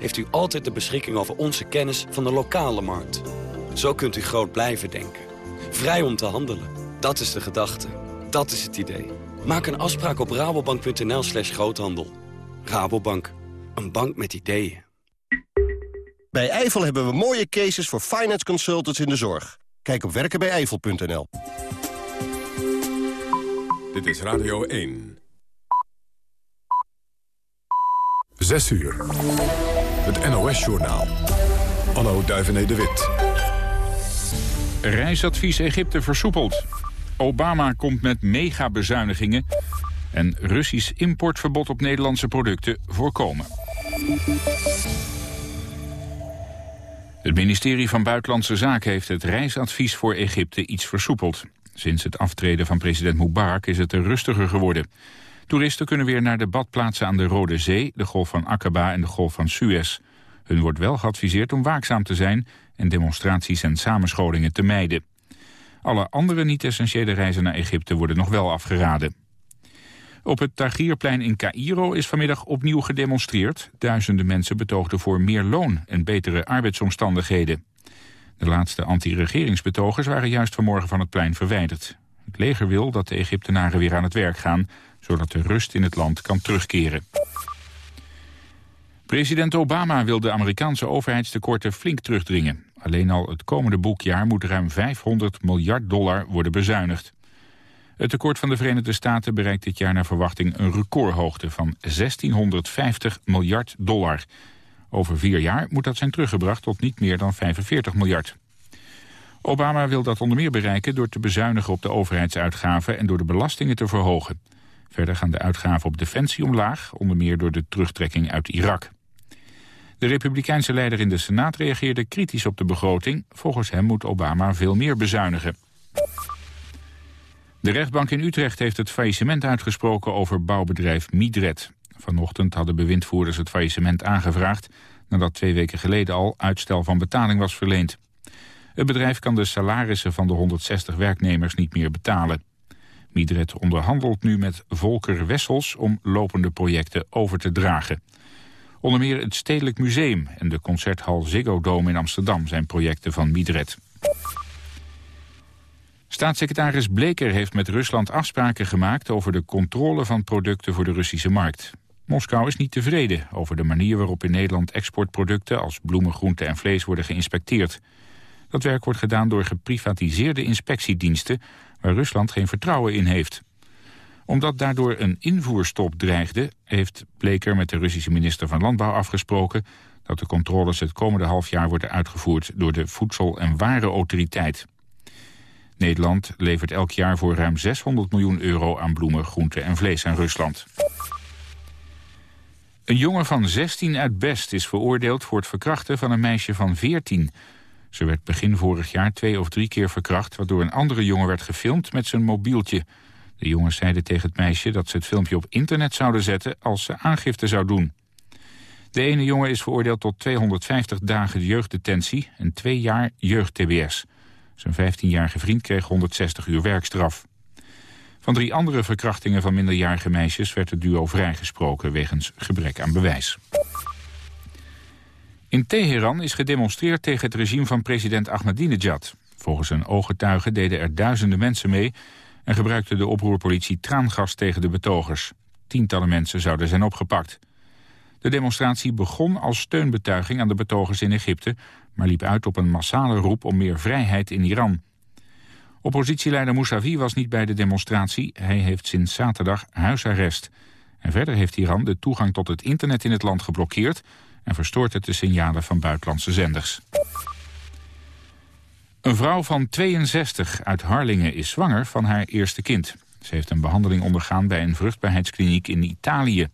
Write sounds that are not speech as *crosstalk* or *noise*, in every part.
heeft u altijd de beschikking over onze kennis van de lokale markt. Zo kunt u groot blijven denken. Vrij om te handelen. Dat is de gedachte. Dat is het idee. Maak een afspraak op rabobank.nl slash groothandel. Rabobank. Een bank met ideeën. Bij Eifel hebben we mooie cases voor finance consultants in de zorg. Kijk op werkenbijeifel.nl. Dit is Radio 1. 6 uur. Het NOS-journaal. Anno Duivené de Wit. Reisadvies Egypte versoepeld. Obama komt met megabezuinigingen. En Russisch importverbod op Nederlandse producten voorkomen. Het ministerie van Buitenlandse Zaken heeft het reisadvies voor Egypte iets versoepeld. Sinds het aftreden van president Mubarak is het er rustiger geworden. Toeristen kunnen weer naar de badplaatsen aan de Rode Zee, de Golf van Aqaba en de Golf van Suez. Hun wordt wel geadviseerd om waakzaam te zijn en demonstraties en samenscholingen te mijden. Alle andere niet-essentiële reizen naar Egypte worden nog wel afgeraden. Op het Tahrirplein in Cairo is vanmiddag opnieuw gedemonstreerd. Duizenden mensen betoogden voor meer loon en betere arbeidsomstandigheden. De laatste anti-regeringsbetogers waren juist vanmorgen van het plein verwijderd. Het leger wil dat de Egyptenaren weer aan het werk gaan... zodat de rust in het land kan terugkeren. President Obama wil de Amerikaanse overheidstekorten flink terugdringen. Alleen al het komende boekjaar moet ruim 500 miljard dollar worden bezuinigd. Het tekort van de Verenigde Staten bereikt dit jaar naar verwachting een recordhoogte van 1650 miljard dollar. Over vier jaar moet dat zijn teruggebracht tot niet meer dan 45 miljard. Obama wil dat onder meer bereiken door te bezuinigen op de overheidsuitgaven en door de belastingen te verhogen. Verder gaan de uitgaven op defensie omlaag, onder meer door de terugtrekking uit Irak. De republikeinse leider in de Senaat reageerde kritisch op de begroting. Volgens hem moet Obama veel meer bezuinigen. De rechtbank in Utrecht heeft het faillissement uitgesproken over bouwbedrijf Midred. Vanochtend hadden bewindvoerders het faillissement aangevraagd... nadat twee weken geleden al uitstel van betaling was verleend. Het bedrijf kan de salarissen van de 160 werknemers niet meer betalen. Midred onderhandelt nu met Volker Wessels om lopende projecten over te dragen. Onder meer het Stedelijk Museum en de concerthal Ziggo Dome in Amsterdam zijn projecten van Midred. Staatssecretaris Bleker heeft met Rusland afspraken gemaakt over de controle van producten voor de Russische markt. Moskou is niet tevreden over de manier waarop in Nederland exportproducten als bloemen, groenten en vlees worden geïnspecteerd. Dat werk wordt gedaan door geprivatiseerde inspectiediensten waar Rusland geen vertrouwen in heeft. Omdat daardoor een invoerstop dreigde, heeft Bleker met de Russische minister van Landbouw afgesproken dat de controles het komende half jaar worden uitgevoerd door de Voedsel- en Warenautoriteit. Nederland levert elk jaar voor ruim 600 miljoen euro aan bloemen, groenten en vlees aan Rusland. Een jongen van 16 uit Best is veroordeeld voor het verkrachten van een meisje van 14. Ze werd begin vorig jaar twee of drie keer verkracht... waardoor een andere jongen werd gefilmd met zijn mobieltje. De jongens zeiden tegen het meisje dat ze het filmpje op internet zouden zetten... als ze aangifte zou doen. De ene jongen is veroordeeld tot 250 dagen jeugddetentie... en twee jaar jeugd-TBS. Zijn 15-jarige vriend kreeg 160 uur werkstraf. Van drie andere verkrachtingen van minderjarige meisjes werd het duo vrijgesproken wegens gebrek aan bewijs. In Teheran is gedemonstreerd tegen het regime van president Ahmadinejad. Volgens een ooggetuige deden er duizenden mensen mee... en gebruikte de oproerpolitie traangas tegen de betogers. Tientallen mensen zouden zijn opgepakt. De demonstratie begon als steunbetuiging aan de betogers in Egypte... maar liep uit op een massale roep om meer vrijheid in Iran. Oppositieleider Mousavi was niet bij de demonstratie. Hij heeft sinds zaterdag huisarrest. En verder heeft Iran de toegang tot het internet in het land geblokkeerd... en verstoort het de signalen van buitenlandse zenders. Een vrouw van 62 uit Harlingen is zwanger van haar eerste kind. Ze heeft een behandeling ondergaan bij een vruchtbaarheidskliniek in Italië.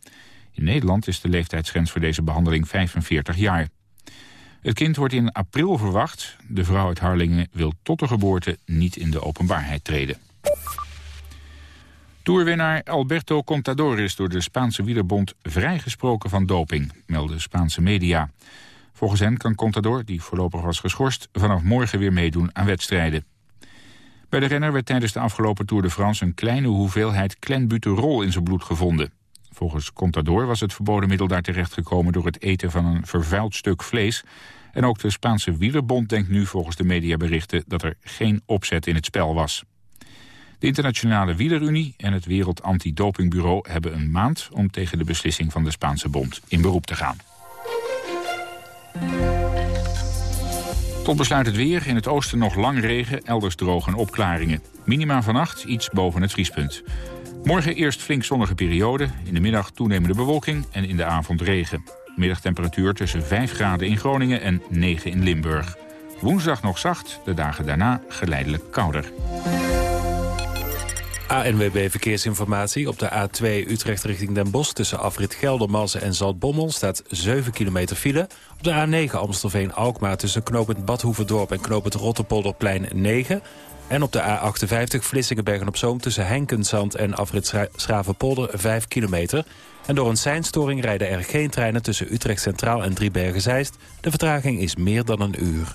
In Nederland is de leeftijdsgrens voor deze behandeling 45 jaar. Het kind wordt in april verwacht. De vrouw uit Harlingen wil tot de geboorte niet in de openbaarheid treden. Toerwinnaar Alberto Contador is door de Spaanse wielerbond vrijgesproken van doping, melden Spaanse media. Volgens hen kan Contador, die voorlopig was geschorst, vanaf morgen weer meedoen aan wedstrijden. Bij de renner werd tijdens de afgelopen Tour de France een kleine hoeveelheid clenbuterol in zijn bloed gevonden. Volgens Contador was het verboden middel daar terechtgekomen... door het eten van een vervuild stuk vlees. En ook de Spaanse wielerbond denkt nu volgens de mediaberichten... dat er geen opzet in het spel was. De Internationale Wielerunie en het Wereld Antidopingbureau hebben een maand... om tegen de beslissing van de Spaanse bond in beroep te gaan. Tot besluit het weer. In het oosten nog lang regen, elders droog en opklaringen. Minima vannacht iets boven het vriespunt. Morgen eerst flink zonnige periode. In de middag toenemende bewolking en in de avond regen. Middagtemperatuur tussen 5 graden in Groningen en 9 in Limburg. Woensdag nog zacht, de dagen daarna geleidelijk kouder. ANWB Verkeersinformatie. Op de A2 Utrecht richting Den Bosch... tussen afrit Geldermalsen en Zaltbommel staat 7 kilometer file. Op de A9 Amstelveen-Alkmaar tussen knooppunt Badhoevedorp... en knooppunt Rotterpolderplein 9. En op de A58 Vlissingen-Bergen-op-Zoom... tussen Henkensand en afrit Schravenpolder 5 kilometer. En door een seinstoring rijden er geen treinen... tussen Utrecht Centraal en Driebergen-Zeist. De vertraging is meer dan een uur.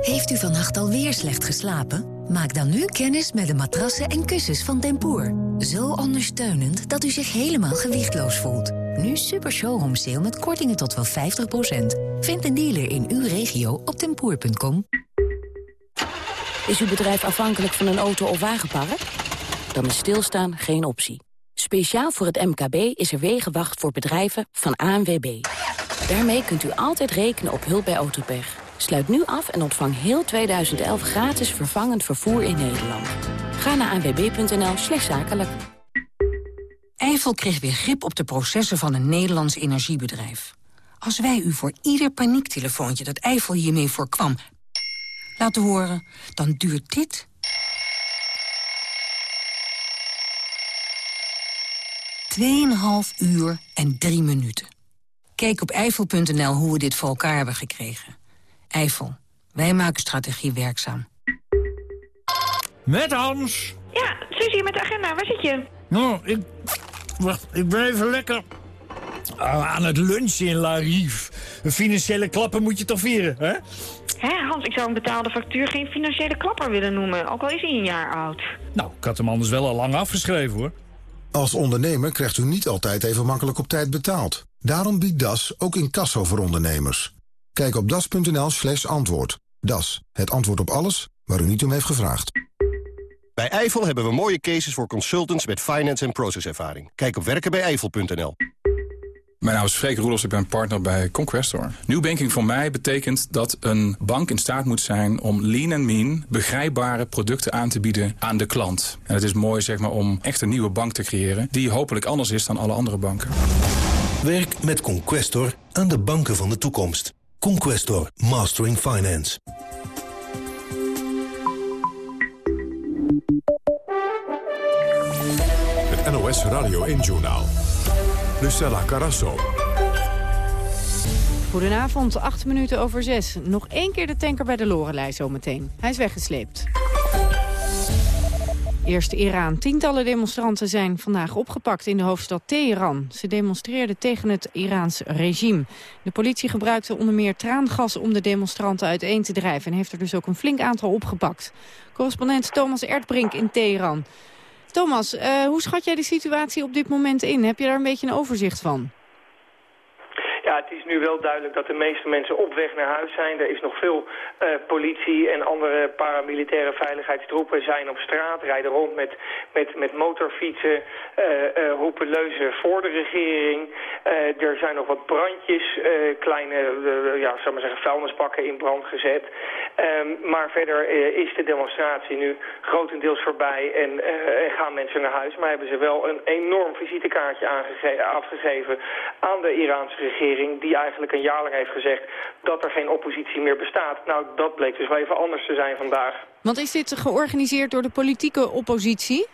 Heeft u vannacht alweer slecht geslapen? Maak dan nu kennis met de matrassen en kussens van Tempoor. Zo ondersteunend dat u zich helemaal gewichtloos voelt. Nu super showroom sale met kortingen tot wel 50%. Vind een dealer in uw regio op tempoor.com. Is uw bedrijf afhankelijk van een auto of wagenpark? Dan is stilstaan geen optie. Speciaal voor het MKB is er Wegenwacht voor bedrijven van ANWB. Daarmee kunt u altijd rekenen op hulp bij autopech. Sluit nu af en ontvang heel 2011 gratis vervangend vervoer in Nederland. Ga naar anwb.nl slash zakelijk. Eiffel kreeg weer grip op de processen van een Nederlands energiebedrijf. Als wij u voor ieder paniektelefoontje dat Eiffel hiermee voorkwam... laten horen, dan duurt dit... Tweeënhalf uur en drie minuten. Kijk op eiffel.nl hoe we dit voor elkaar hebben gekregen. Eiffel. Wij maken strategie werkzaam. Met Hans. Ja, Suzie met de agenda. Waar zit je? Nou, ik... Wacht, ik ben even lekker... Ah, aan het lunchen in La Rive. Een financiële klapper moet je toch vieren, hè? Hé, Hans, ik zou een betaalde factuur geen financiële klapper willen noemen. Ook al is hij een jaar oud. Nou, ik had hem anders wel al lang afgeschreven, hoor. Als ondernemer krijgt u niet altijd even makkelijk op tijd betaald. Daarom biedt DAS ook incasso voor ondernemers. Kijk op das.nl slash antwoord. Das, het antwoord op alles waar u niet om heeft gevraagd. Bij Eifel hebben we mooie cases voor consultants met finance en processervaring. Kijk op werkenbijeiffel.nl. Mijn naam is Freek Roelofs, ik ben partner bij Conquestor. New banking voor mij betekent dat een bank in staat moet zijn om lean en mean begrijpbare producten aan te bieden aan de klant. En het is mooi zeg maar, om echt een nieuwe bank te creëren die hopelijk anders is dan alle andere banken. Werk met Conquestor aan de banken van de toekomst. Conquestor, Mastering Finance. Het NOS Radio 1-journaal. Lucella Carasso. Goedenavond, acht minuten over zes. Nog één keer de tanker bij de Lorelei zometeen. Hij is weggesleept. Eerst Iran. Tientallen demonstranten zijn vandaag opgepakt in de hoofdstad Teheran. Ze demonstreerden tegen het Iraans regime. De politie gebruikte onder meer traangas om de demonstranten uiteen te drijven... en heeft er dus ook een flink aantal opgepakt. Correspondent Thomas Erdbrink in Teheran. Thomas, uh, hoe schat jij de situatie op dit moment in? Heb je daar een beetje een overzicht van? Het is nu wel duidelijk dat de meeste mensen op weg naar huis zijn. Er is nog veel uh, politie en andere paramilitaire veiligheidstroepen zijn op straat, rijden rond met, met, met motorfietsen, uh, uh, roepen leuzen voor de regering. er zijn nog wat brandjes, kleine, ja, maar zeggen, vuilnisbakken in brand gezet. Um, maar verder is de demonstratie nu grotendeels voorbij en, en, gaan mensen naar huis. Maar hebben ze wel een enorm visitekaartje afgegeven aan de Iraanse regering die eigenlijk een jaar lang heeft gezegd dat er geen oppositie meer bestaat. Nou, dat bleek dus wel even anders te zijn vandaag. Want is dit georganiseerd door de politieke oppositie?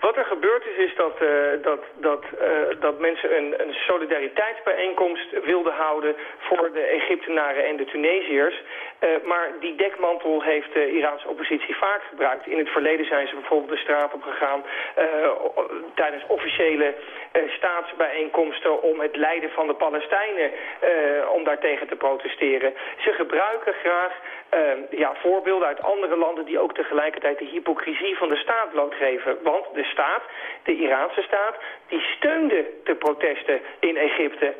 Wat er gebeurd is, is dat, uh, dat, dat, uh, dat mensen een, een solidariteitsbijeenkomst wilden houden voor de Egyptenaren en de Tunesiërs. Uh, maar die dekmantel heeft de Iraanse oppositie vaak gebruikt. In het verleden zijn ze bijvoorbeeld de straat op gegaan tijdens officiële staatsbijeenkomsten om het lijden van de Palestijnen, om daartegen te protesteren. Ze gebruiken graag ja, voorbeelden uit andere landen die ook tegelijkertijd de hypocrisie van de staat blootgeven. Want de staat, de Iraanse staat, die steunde de protesten in Egypte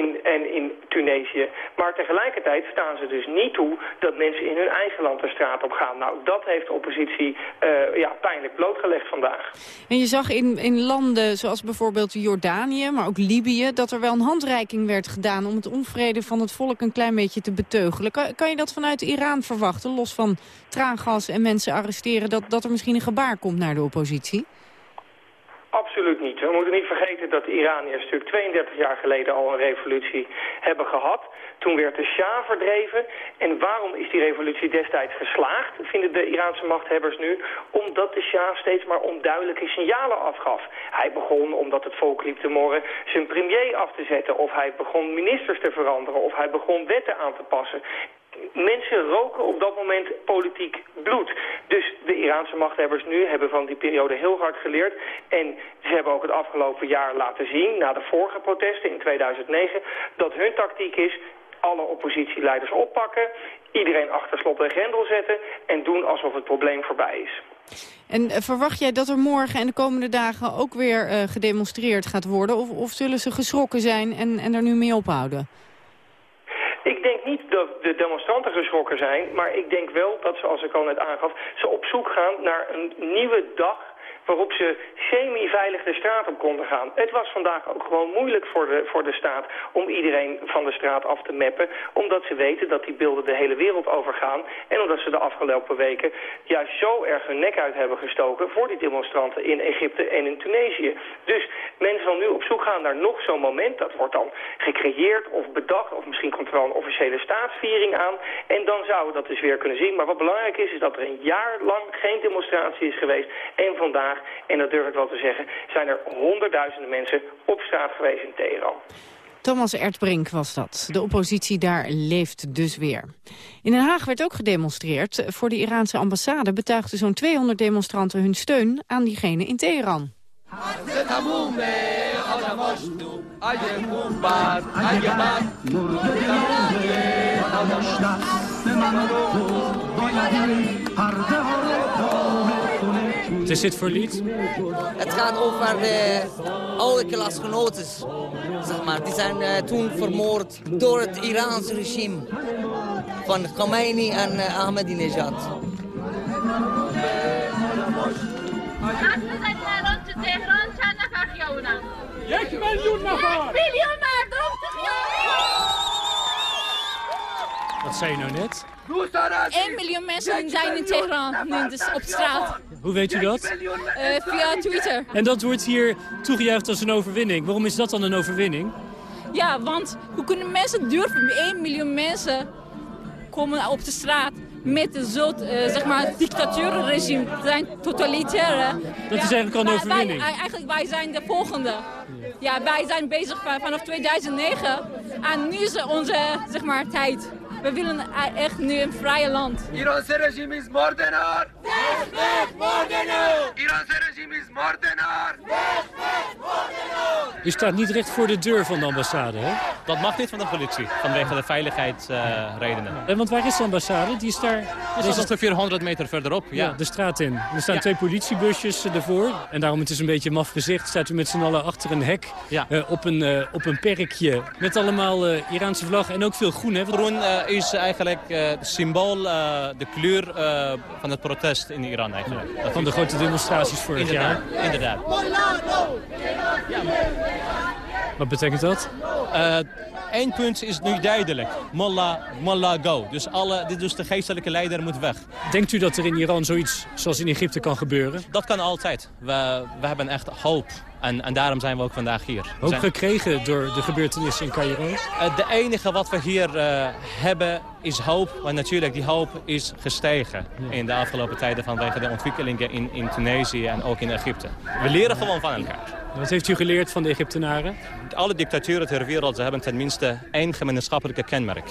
in, en in Tunesië. Maar tegelijkertijd staan ze dus niet toe dat mensen in hun eigen land de straat op gaan. Nou, dat heeft de oppositie uh, ja, pijnlijk blootgelegd vandaag. En je zag in, in landen zoals bijvoorbeeld Jordanië, maar ook Libië... dat er wel een handreiking werd gedaan om het onvrede van het volk een klein beetje te beteugelen. Kan, kan je dat vanuit Iran verwachten, los van traangas en mensen arresteren... dat, dat er misschien een gebaar komt naar de oppositie? Absoluut niet. We moeten niet vergeten dat de Iraniërs natuurlijk 32 jaar geleden al een revolutie hebben gehad. Toen werd de Shah verdreven. En waarom is die revolutie destijds geslaagd, vinden de Iraanse machthebbers nu? Omdat de Shah steeds maar onduidelijke signalen afgaf. Hij begon, omdat het volk liep te morren, zijn premier af te zetten. Of hij begon ministers te veranderen. Of hij begon wetten aan te passen mensen roken op dat moment politiek bloed. Dus de Iraanse machthebbers nu hebben van die periode heel hard geleerd. En ze hebben ook het afgelopen jaar laten zien, na de vorige protesten in 2009... dat hun tactiek is alle oppositieleiders oppakken... iedereen achter slot en grendel zetten... en doen alsof het probleem voorbij is. En eh, verwacht jij dat er morgen en de komende dagen ook weer uh, gedemonstreerd gaat worden? Of, of zullen ze geschrokken zijn en, en er nu mee ophouden? Ik denk niet dat de demonstranten geschrokken zijn, maar ik denk wel dat, zoals ik al net aangaf, ze op zoek gaan naar een nieuwe dag waarop ze semi-veilig de straat op konden gaan. Het was vandaag ook gewoon moeilijk voor de, voor de staat om iedereen van de straat af te meppen. Omdat ze weten dat die beelden de hele wereld overgaan. En omdat ze de afgelopen weken juist zo erg hun nek uit hebben gestoken voor die demonstranten in Egypte en in Tunesië. Dus men zal nu op zoek gaan naar nog zo'n moment. Dat wordt dan gecreëerd of bedacht of misschien komt er wel een officiële staatsviering aan. En dan zouden we dat dus weer kunnen zien. Maar wat belangrijk is, is dat er een jaar lang geen demonstratie is geweest. En vandaag en dat durf ik wel te zeggen, zijn er honderdduizenden mensen op straat geweest in Teheran. Thomas Ertbrink was dat. De oppositie daar leeft dus weer. In Den Haag werd ook gedemonstreerd. Voor de Iraanse ambassade betuigden zo'n 200 demonstranten hun steun aan diegene in Teheran. Wat is dit voor lied? Het gaat over de oude klasgenoten. Zeg maar. Die zijn uh, toen vermoord door het Iraanse regime. Van Khomeini en uh, Ahmadinejad. یک میلیون نفر یک میلیون مردم Wat zei je nou net? 1 miljoen mensen zijn in Teheran nu dus op straat. Hoe weet u dat? Uh, via Twitter. En dat wordt hier toegejuicht als een overwinning. Waarom is dat dan een overwinning? Ja, want hoe kunnen mensen durven? 1 miljoen mensen komen op de straat met zo'n uh, zeg maar, dictatuurregime. zijn totalitaire. Dat is eigenlijk al een overwinning. Wij, eigenlijk wij zijn de volgende. Ja, wij zijn bezig vanaf 2009. En nu is onze zeg maar, tijd. We willen echt nu een vrije land. Iranse regime is moordenaar. Weg, weg, moordenaar. Iranse regime is moordenaar. Weg, weg, moordenaar. U staat niet recht voor de deur van de ambassade, hè? Dat mag niet van de politie, vanwege de veiligheidsredenen. Uh, en want waar is de ambassade? Die is daar... Dat is ongeveer 100 meter verderop, ja. ja de straat in. er staan ja. twee politiebusjes ervoor. En daarom het is een beetje maf gezicht. Staat u met z'n allen achter een hek ja. uh, op, een, uh, op een perkje. Met allemaal Iraanse vlag en ook veel groen, hè? Groen is eigenlijk het symbool, de kleur van het protest in Iran eigenlijk. Dat van de grote demonstraties vorig inderdaad, jaar? Inderdaad. Wat betekent dat? Eén punt is nu duidelijk. Mullah, Mullah go. Dus, alle, dus de geestelijke leider moet weg. Denkt u dat er in Iran zoiets zoals in Egypte kan gebeuren? Dat kan altijd. We, we hebben echt hoop En, en daarom zijn we ook vandaag hier. Ook zijn- gekregen door de gebeurtenissen in Cairo? Eh, de enige wat we hier eh, hebben is hoop. Maar natuurlijk, die hoop is gestegen in de afgelopen tijden vanwege de ontwikkelingen in, in Tunesië en ook in Egypte. We leren gewoon van elkaar. Wat heeft u geleerd van de Egyptenaren? Alle dictaturen ter wereld ze hebben tenminste één gemeenschappelijke kenmerk.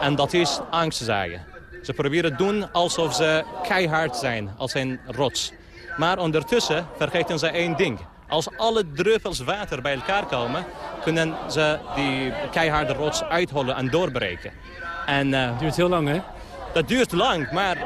En dat is angst zaaien. Ze proberen doen alsof ze keihard zijn, als een rots. Maar ondertussen vergeten ze één ding. Als alle druppels water bij elkaar komen, kunnen ze die keiharde rots uithollen en doorbreken. En, Het duurt heel lang, hè? Dat duurt lang, maar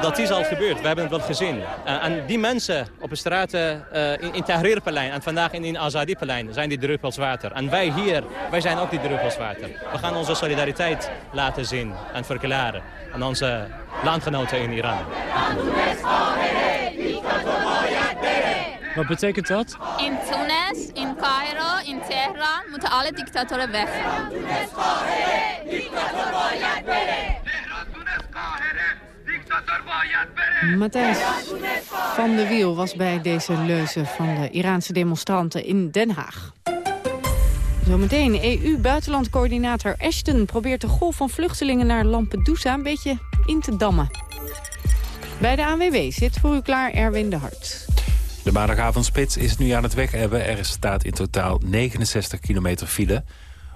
dat is al gebeurd. We hebben het wel gezien. Eh, en die mensen op de straten eh, in, in Tahrirplein en vandaag in, in Azadiplein zijn die druppels water. En wij hier, wij zijn ook die druppels water. We gaan onze solidariteit laten zien en verklaren aan onze landgenoten in Iran. Wat betekent dat? In Tunis, in Cairo, in Teheran moeten alle dictatoren weg. Matthijs van de Wiel was bij deze leuzen van de Iraanse demonstranten in Den Haag. Zometeen, EU-buitenlandcoördinator Ashton probeert de golf van vluchtelingen naar Lampedusa een beetje in te dammen. Bij de ANWB zit voor u klaar Erwin de Hart. De maandagavondspits is nu aan het weg hebben. Er staat in totaal 69 kilometer file.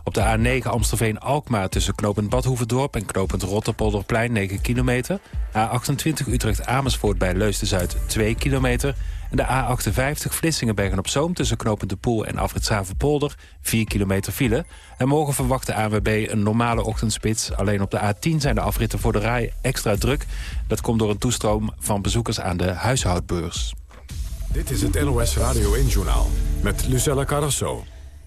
Op de A9 Amstelveen-Alkmaar tussen knooppunt Badhoevedorp... en knooppunt Rotterpolderplein 9 kilometer. A28 Utrecht-Amersfoort bij Leusden-Zuid 2 kilometer. En de A58 Vlissingen-Bergen-op-Zoom... tussen knooppunt De Poel en Afritsavenpolder 4 kilometer file. En morgen verwacht de ANWB een normale ochtendspits. Alleen op de A10 zijn de afritten voor de rij extra druk. Dat komt door een toestroom van bezoekers aan de huishoudbeurs. Dit is het NOS Radio 1-journaal met Lucella Carrasso.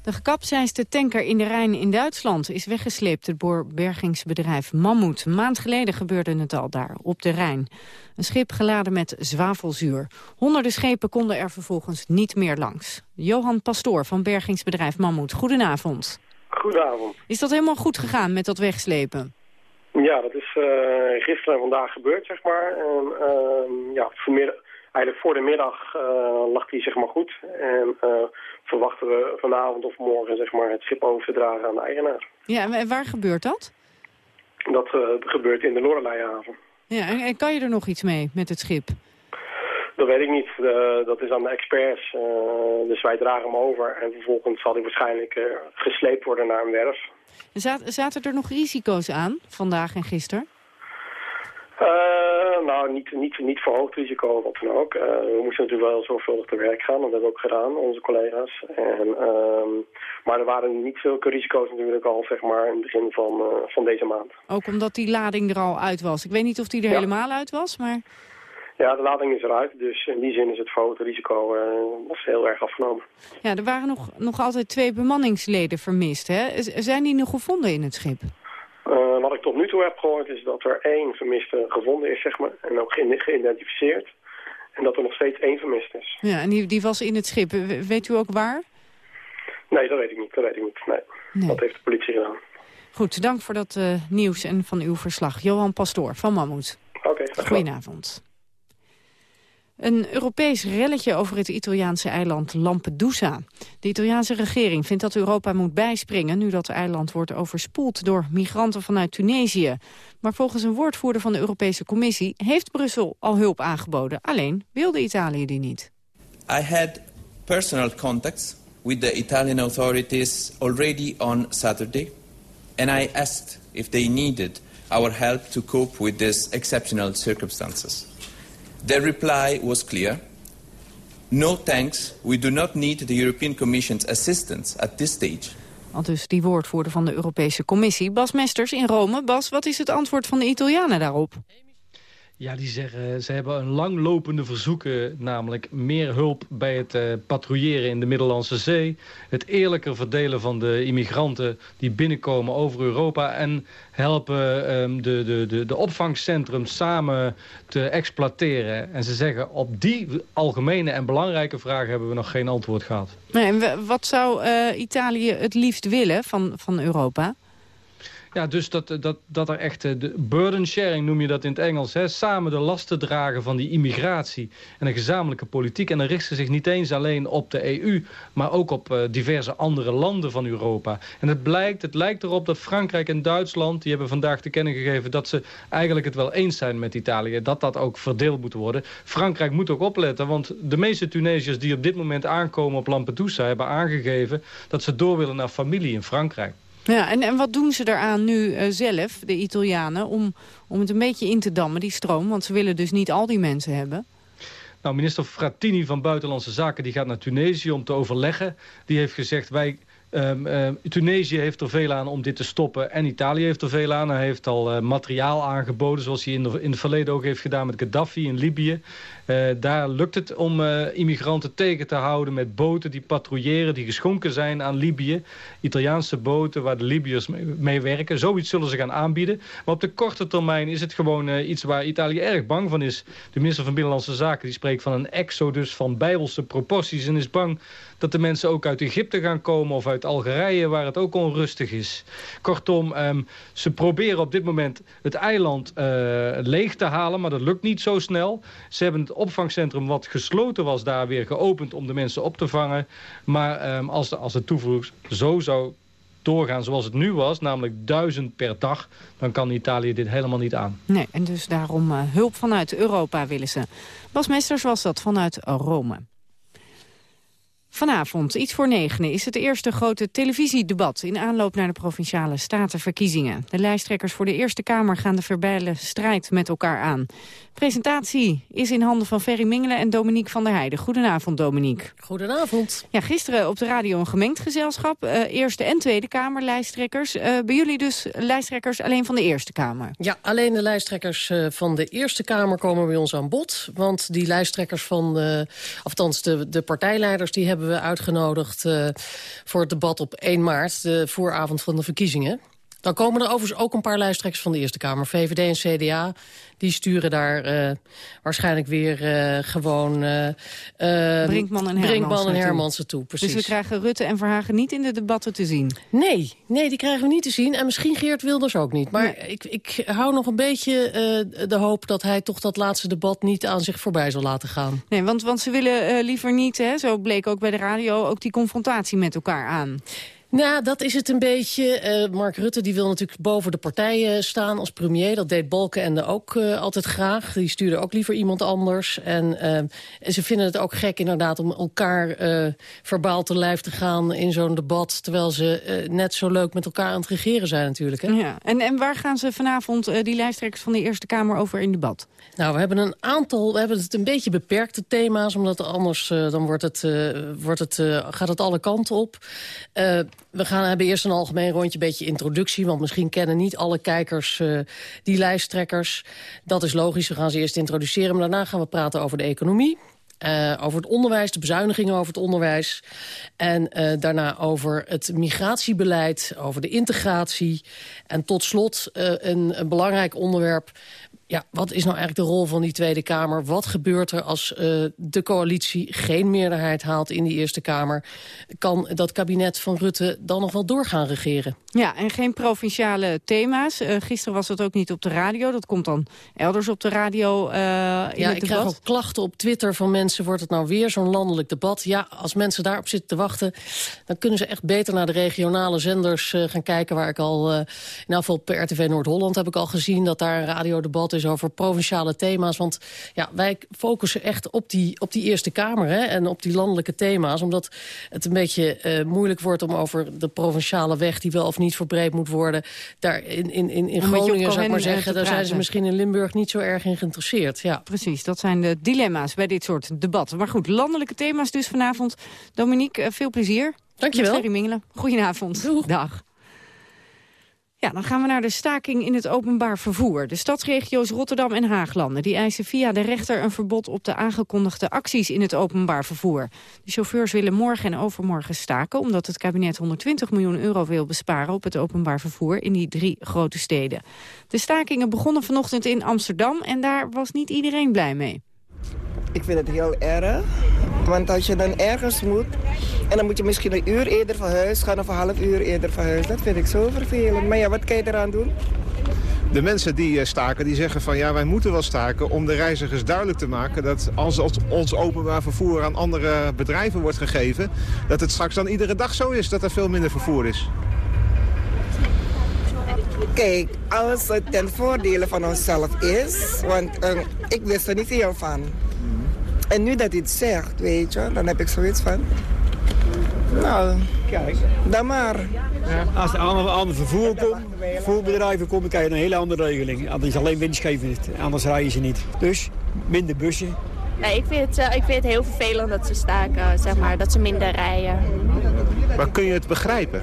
De gekapseisde tanker in de Rijn in Duitsland is weggesleept door bergingsbedrijf Mammoet. Een maand geleden gebeurde het al daar, op de Rijn. Een schip geladen met zwavelzuur. Honderden schepen konden er vervolgens niet meer langs. Johan Pastoor van bergingsbedrijf Mammoet, goedenavond. Goedenavond. Is dat helemaal goed gegaan met dat wegslepen? Ja, dat is eh, gisteren en vandaag gebeurd, zeg maar. En, ehm, ja, vanmiddag, eigenlijk voor de middag eh, lag die zeg maar goed. En eh, verwachten we vanavond of morgen zeg maar, het schip over te dragen aan de eigenaar. Ja, en waar gebeurt dat? Dat eh, gebeurt in de Loreleihaven. Ja, en, en kan je er nog iets mee met het schip? Dat weet ik niet. Dat is aan de experts. Dus wij dragen hem over. En vervolgens zal hij waarschijnlijk eh, gesleept worden naar een werf. Zaten, zaten er nog risico's aan, vandaag en gisteren? Eh, nou, niet, niet, niet verhoogd risico, wat dan ook. Eh, we moesten natuurlijk wel zorgvuldig te werk gaan. Dat hebben we ook gedaan, onze collega's. En, ehm, maar er waren niet zulke risico's natuurlijk al, zeg maar, in het begin van, eh, van deze maand. Ook omdat die lading er al uit was. Ik weet niet of die er Ja. helemaal uit was, maar... Ja, de lading is eruit. Dus in die zin is het verhoogde risico was heel erg afgenomen. Ja, er waren nog, nog altijd twee bemanningsleden vermist. Hè? Z- Zijn die nog gevonden in het schip? Eh, wat ik tot nu toe heb gehoord is dat er één vermiste gevonden is, zeg maar. En ook ge- geïdentificeerd. En dat er nog steeds één vermist is. Ja, en die, die was in het schip. We- Weet u ook waar? Nee, dat weet ik niet. Dat weet ik niet. Nee. Nee. Dat heeft de politie gedaan. Goed, dank voor dat eh, nieuws en van uw verslag. Johan Pastoor van Mammoet. Oké, gedaan. Goedenavond. Een Europees relletje over het Italiaanse eiland Lampedusa. De Italiaanse regering vindt dat Europa moet bijspringen... nu dat eiland wordt overspoeld door migranten vanuit Tunesië. Maar volgens een woordvoerder van de Europese Commissie... heeft Brussel al hulp aangeboden. Alleen wilde Italië die niet. I had personal contacts with the Italian authorities already on Saturday, and I asked if they needed our help to cope with these exceptional circumstances. Their reply was clear. No thanks, we do not need the European Commission's assistance at this stage. Al dus die woordvoerder van de Europese Commissie. Bas Mesters in Rome. Bas, wat is het antwoord van de Italianen daarop? Ja, die zeggen, ze hebben een langlopende verzoeken, namelijk meer hulp bij het eh, patrouilleren in de Middellandse Zee, het eerlijker verdelen van de immigranten die binnenkomen over Europa en helpen ehm, de, de, de, de opvangcentrum samen te exploiteren. En ze zeggen, op die algemene en belangrijke vragen hebben we nog geen antwoord gehad. Nee, en we- wat zou eh, Italië het liefst willen van, van Europa? Ja, dus dat, dat, dat er echt de burden sharing noem je dat in het Engels. Hè? Samen de lasten dragen van die immigratie en een gezamenlijke politiek. En dan richt ze zich niet eens alleen op de EU, maar ook op uh, diverse andere landen van Europa. En het blijkt, het lijkt erop dat Frankrijk en Duitsland, die hebben vandaag te kennen gegeven dat ze eigenlijk het wel eens zijn met Italië. Dat dat ook verdeeld moet worden. Frankrijk moet ook opletten, want de meeste Tunesiërs die op dit moment aankomen op Lampedusa hebben aangegeven dat ze door willen naar familie in Frankrijk. Ja, en, en wat doen ze eraan nu uh, zelf, de Italianen, om, om het een beetje in te dammen, die stroom? Want ze willen dus niet al die mensen hebben. Nou, minister Frattini van Buitenlandse Zaken die gaat naar Tunesië om te overleggen. Die heeft gezegd, wij Um, uh, Tunesië heeft er veel aan om dit te stoppen. En Italië heeft er veel aan. Hij heeft al uh, materiaal aangeboden, zoals hij in, de, in het verleden ook heeft gedaan met Gaddafi in Libië. Uh, daar lukt het om immigranten tegen te houden met boten die patrouilleren, die geschonken zijn aan Libië. Italiaanse boten waar de Libiërs mee, werken. Zoiets zullen ze gaan aanbieden. Maar op de korte termijn is het gewoon iets waar Italië erg bang van is. De minister van Binnenlandse Zaken die spreekt van een exodus van bijbelse proporties en is bang dat de mensen ook uit Egypte gaan komen of uit Algerije, waar het ook onrustig is. Kortom, um, ze proberen op dit moment het eiland leeg te halen, maar dat lukt niet zo snel. Ze hebben het opvangcentrum wat gesloten was daar weer geopend om de mensen op te vangen. Maar um, als, de, als toevoer zo zou doorgaan zoals het nu was, namelijk duizend per dag... dan kan Italië dit helemaal niet aan. Nee, en dus daarom uh, hulp vanuit Europa willen ze. Bas Mesters was dat vanuit Rome. Vanavond, iets voor negenen, is het eerste grote televisiedebat... in aanloop naar de Provinciale Statenverkiezingen. De lijsttrekkers voor de Eerste Kamer gaan de verbijle strijd met elkaar aan. Presentatie is in handen van Ferry Mingelen en Dominique van der Heijden. Goedenavond, Dominique. Goedenavond. Ja, gisteren op de radio een gemengd gezelschap. Uh, Eerste en Tweede Kamer lijsttrekkers. Uh, bij jullie dus lijsttrekkers alleen van de Eerste Kamer? Ja, alleen de lijsttrekkers uh, van de Eerste Kamer komen bij ons aan bod. Want die lijsttrekkers van, de, althans de, de partijleiders... die hebben we uitgenodigd voor het debat op 1 maart, de vooravond van de verkiezingen. Dan komen er overigens ook een paar lijsttrekkers van de Eerste Kamer. VVD en CDA, die sturen daar uh, waarschijnlijk weer uh, gewoon... Uh, Brinkman en, Hermansen toe. Precies. Dus we krijgen Rutte en Verhagen niet in de debatten te zien? Nee, nee, die krijgen we niet te zien. En misschien Geert Wilders ook niet. Maar nee. ik, ik hou nog een beetje de hoop dat hij toch dat laatste debat niet aan zich voorbij zal laten gaan. Nee, want, want ze willen liever niet, hè, zo bleek ook bij de radio, ook die confrontatie met elkaar aan. Nou, dat is het een beetje. Uh, Mark Rutte die wil natuurlijk boven de partijen staan als premier. Dat deed Balkenende ook uh, altijd graag. Die stuurde ook liever iemand anders. En uh, ze vinden het ook gek inderdaad om elkaar verbaal te lijf te gaan in zo'n debat. Terwijl ze net zo leuk met elkaar aan het regeren zijn natuurlijk. Hè? Ja. En, en waar gaan ze vanavond die lijsttrekkers van de Eerste Kamer over in debat? Nou, we hebben een aantal, we hebben het een beetje beperkte thema's. Omdat anders dan wordt het, wordt het, gaat het alle kanten op. We gaan hebben eerst een algemeen rondje, een beetje introductie. Want misschien kennen niet alle kijkers uh, die lijsttrekkers. Dat is logisch, we gaan ze eerst introduceren. Daarna gaan we praten over de economie. Uh, over het onderwijs, de bezuinigingen over het onderwijs. En uh, daarna over het migratiebeleid, over de integratie. En tot slot een belangrijk onderwerp ja, wat is nou eigenlijk de rol van die Tweede Kamer? Wat gebeurt er als uh, de coalitie geen meerderheid haalt in die Eerste Kamer? Kan dat kabinet van Rutte dan nog wel doorgaan regeren? Ja, en geen provinciale thema's. Uh, gisteren was dat ook niet op de radio. Dat komt dan elders op de radio uh, in ja, het ik krijg ook klachten op Twitter van mensen. Wordt het nou weer zo'n landelijk debat? Ja, als mensen daarop zitten te wachten... dan kunnen ze echt beter naar de regionale zenders gaan kijken... waar ik al, in geval per RTV Noord-Holland heb ik al gezien... dat daar een radiodebat is over provinciale thema's. Want ja, wij focussen echt op die, op die Eerste Kamer hè, en op die landelijke thema's. Omdat het een beetje uh, moeilijk wordt om over de provinciale weg... die wel of niet verbreed moet worden. Daar in, in, in, in Groningen, zou ik maar zeggen... daar zijn ze misschien in Limburg niet zo erg in geïnteresseerd. Ja. Precies, dat zijn de dilemma's bij dit soort debatten. Maar goed, landelijke thema's dus vanavond. Dominique, veel plezier. Dankjewel. Met Mingelen. Goedenavond. Doeg. Dag. Dan gaan we naar de staking in het openbaar vervoer. De stadsregio's Rotterdam en Haaglanden die eisen via de rechter een verbod op de aangekondigde acties in het openbaar vervoer. De chauffeurs willen morgen en overmorgen staken omdat het kabinet 120 miljoen euro wil besparen op het openbaar vervoer in die drie grote steden. De stakingen begonnen vanochtend in Amsterdam en daar was niet iedereen blij mee. Ik vind het heel erg, want als je dan ergens moet En dan moet je misschien een uur eerder van huis gaan of een half uur eerder van huis. Dat vind ik zo vervelend. Maar ja, wat kan je eraan doen? De mensen die eh, staken, die zeggen van ja, wij moeten wel staken om de reizigers duidelijk te maken dat als ons openbaar vervoer aan andere bedrijven wordt gegeven, dat het straks dan iedere dag zo is dat er veel minder vervoer is. Kijk, als het ten voordele van onszelf is, want uh, ik wist er niet veel van. En nu dat hij het zegt, weet je, dan heb ik zoiets van... Nou, kijk, dan maar. Ja. Als er ander, ander vervoer komt, vervoerbedrijven komen, krijg je een hele andere regeling. Dat is alleen winstgevend, anders rijden ze niet. Dus minder bussen. Ja, ik, vind het, uh, ik vind het heel vervelend dat ze staken, zeg maar, dat ze minder rijden. Maar kun je het begrijpen?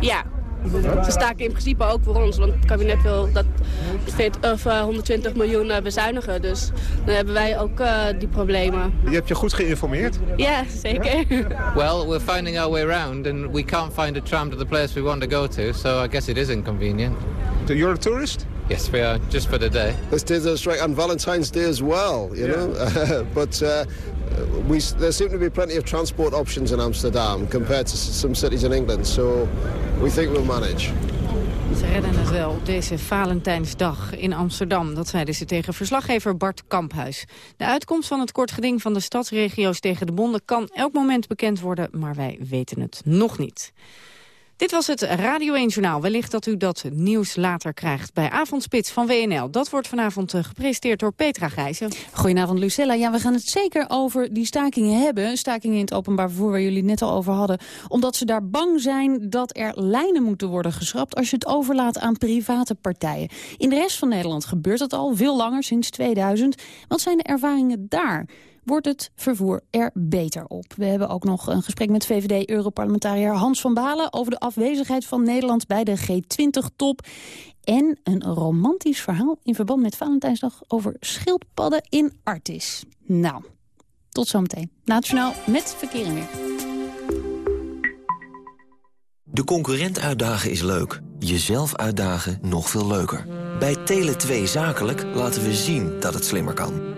Ja, ze staken in principe ook voor ons, want het kabinet wil dat of, uh, 120 miljoen uh, bezuinigen. Dus dan hebben wij ook uh, die problemen. Je hebt je goed geïnformeerd? Ja, zeker. *laughs* Well, we're finding our way around and we can't find a tram to the place we want to go to, so I guess it is inconvenient. So you're a tourist? Yes, we are, just for the day. This is a strike on Valentine's Day as well, you yeah. know. *laughs* but uh, we, there seem to be plenty of transport options in Amsterdam compared to some cities in England. So we think we'll manage. Ze redden het wel op deze Valentijnsdag in Amsterdam. Dat zeiden ze tegen verslaggever Bart Kamphuis. De uitkomst van het kort geding van de stadsregio's tegen de bonden... kan elk moment bekend worden, maar wij weten het nog niet. Dit was het Radio 1 Journaal. Wellicht dat u dat nieuws later krijgt bij Avondspits van WNL. Dat wordt vanavond eh, gepresenteerd door Petra Gijzen. Goedenavond Lucella. Ja, we gaan het zeker over die stakingen hebben. Stakingen in het openbaar vervoer waar jullie het net al over hadden. Omdat ze daar bang zijn dat er lijnen moeten worden geschrapt... als je het overlaat aan private partijen. In de rest van Nederland gebeurt dat al veel langer, sinds 2000. Wat zijn de ervaringen daar? Wordt het vervoer er beter op. We hebben ook nog een gesprek met VVD-europarlementariër Hans van Balen... over de afwezigheid van Nederland bij de G20-top. En een romantisch verhaal in verband met Valentijnsdag... over schildpadden in Artis. Nou, tot zometeen. Nationaal met verkeer en weer. De concurrent uitdagen is leuk. Jezelf uitdagen nog veel leuker. Bij Tele2 Zakelijk laten we zien dat het slimmer kan.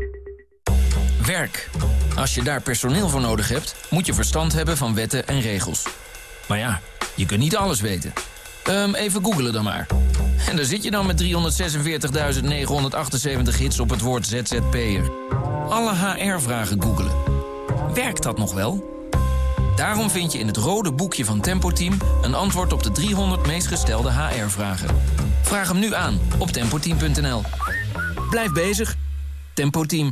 Werk. Als je daar personeel voor nodig hebt, moet je verstand hebben van wetten en regels. Maar ja, je kunt niet alles weten. Um, even googelen dan maar. En daar zit je dan met 346.978 hits op het woord ZZP'er. Alle HR-vragen googelen. Werkt dat nog wel? Daarom vind je in het rode boekje van Tempo Team... een antwoord op de 300 meest gestelde HR-vragen. Vraag hem nu aan op tempoteam.nl. Blijf bezig. Tempo Team.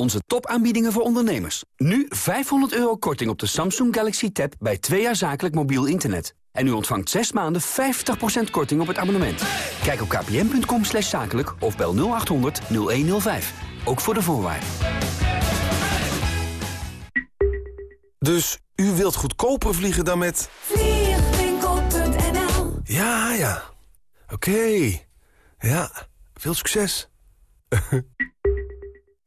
Onze topaanbiedingen voor ondernemers. Nu 500 euro korting op de Samsung Galaxy Tab bij twee jaar zakelijk mobiel internet. En u ontvangt 6 maanden 50% korting op het abonnement. Kijk op kpn.com slash zakelijk of bel 0800 0105. Ook voor de voorwaarden. Dus u wilt goedkoper vliegen dan met... Vliegwinkel.nl Ja, ja. Oké. Ja, veel succes. *laughs*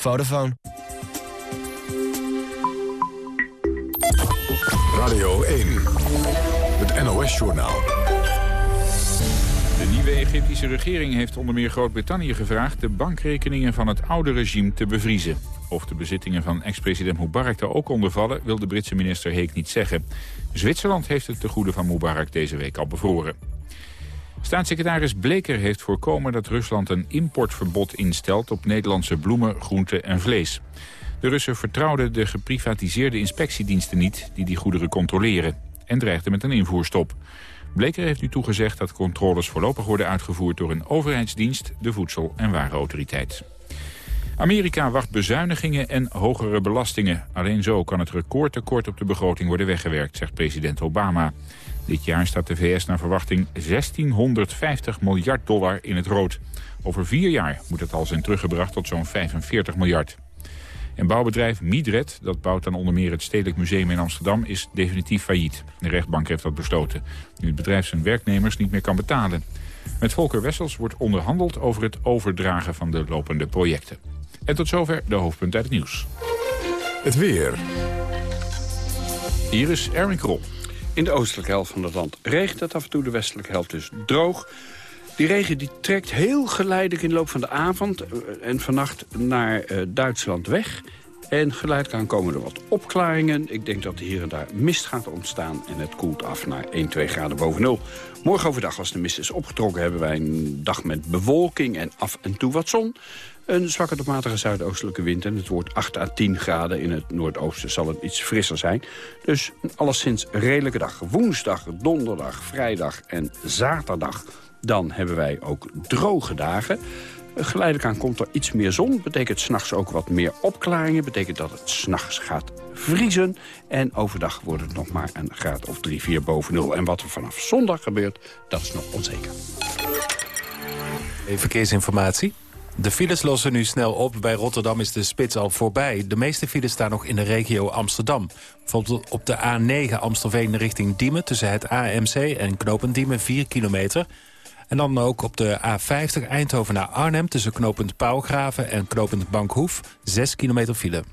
Vodafone. Radio 1, het NOS-journaal. De De nieuwe Egyptische regering heeft onder meer Groot-Brittannië gevraagd... de bankrekeningen van het oude regime te bevriezen. Of de bezittingen van ex-president Mubarak daar ook onder vallen... wil de Britse minister Heek niet zeggen. Zwitserland heeft het te goede van Mubarak deze week al bevroren. Staatssecretaris Bleker heeft voorkomen dat Rusland een importverbod instelt... op Nederlandse bloemen, groenten en vlees. De Russen vertrouwden de geprivatiseerde inspectiediensten niet... die die goederen controleren en dreigden met een invoerstop. Bleker heeft nu toegezegd dat controles voorlopig worden uitgevoerd... door een overheidsdienst, de Voedsel- en Warenautoriteit. Amerika wacht bezuinigingen en hogere belastingen. Alleen zo kan het recordtekort op de begroting worden weggewerkt, zegt president Obama. Dit jaar staat de VS naar verwachting 1650 miljard dollar in het rood. Over vier jaar moet het al zijn teruggebracht tot zo'n 45 miljard. En bouwbedrijf Midred, dat bouwt dan onder meer het Stedelijk Museum in Amsterdam, is definitief failliet. De rechtbank heeft dat besloten, nu het bedrijf zijn werknemers niet meer kan betalen. Met Volker Wessels wordt onderhandeld over het overdragen van de lopende projecten. En tot zover de hoofdpunt uit het nieuws. Het weer. Hier is Erwin Krol. In de oostelijke helft van het land regent het af en toe. De westelijke helft is droog. Die regen die trekt heel geleidelijk in de loop van de avond eh, en vannacht naar uh, Duitsland weg. En geleidelijk aan komen er wat opklaringen. Ik denk dat er hier en daar mist gaat ontstaan en het koelt af naar 1, 2 graden boven nul. Morgen overdag, als de mist is opgetrokken, hebben wij een dag met bewolking en af en toe wat zon. Een zwakke tot matige zuidoostelijke wind en het wordt 8 à 10 graden. In het noordoosten zal het iets frisser zijn. Dus alleszins redelijke dag. Woensdag, donderdag, vrijdag en zaterdag. Dan hebben wij ook droge dagen. Geleidelijk aan komt er iets meer zon. Betekent s'nachts ook wat meer opklaringen. Betekent dat het s'nachts gaat vriezen. En overdag wordt het nog maar een graad of 3, 4 boven nul. En wat er vanaf zondag gebeurt, dat is nog onzeker. Verkeersinformatie. De files lossen nu snel op. Bij Rotterdam is de spits al voorbij. De meeste files staan nog in de regio Amsterdam. Bijvoorbeeld op de A9 Amstelveen richting Diemen... tussen het AMC en Knopend Diemen 4 kilometer. En dan ook op de A50 Eindhoven naar Arnhem... tussen Knopend Pauwgraven en Knopend Bankhoef 6 kilometer file.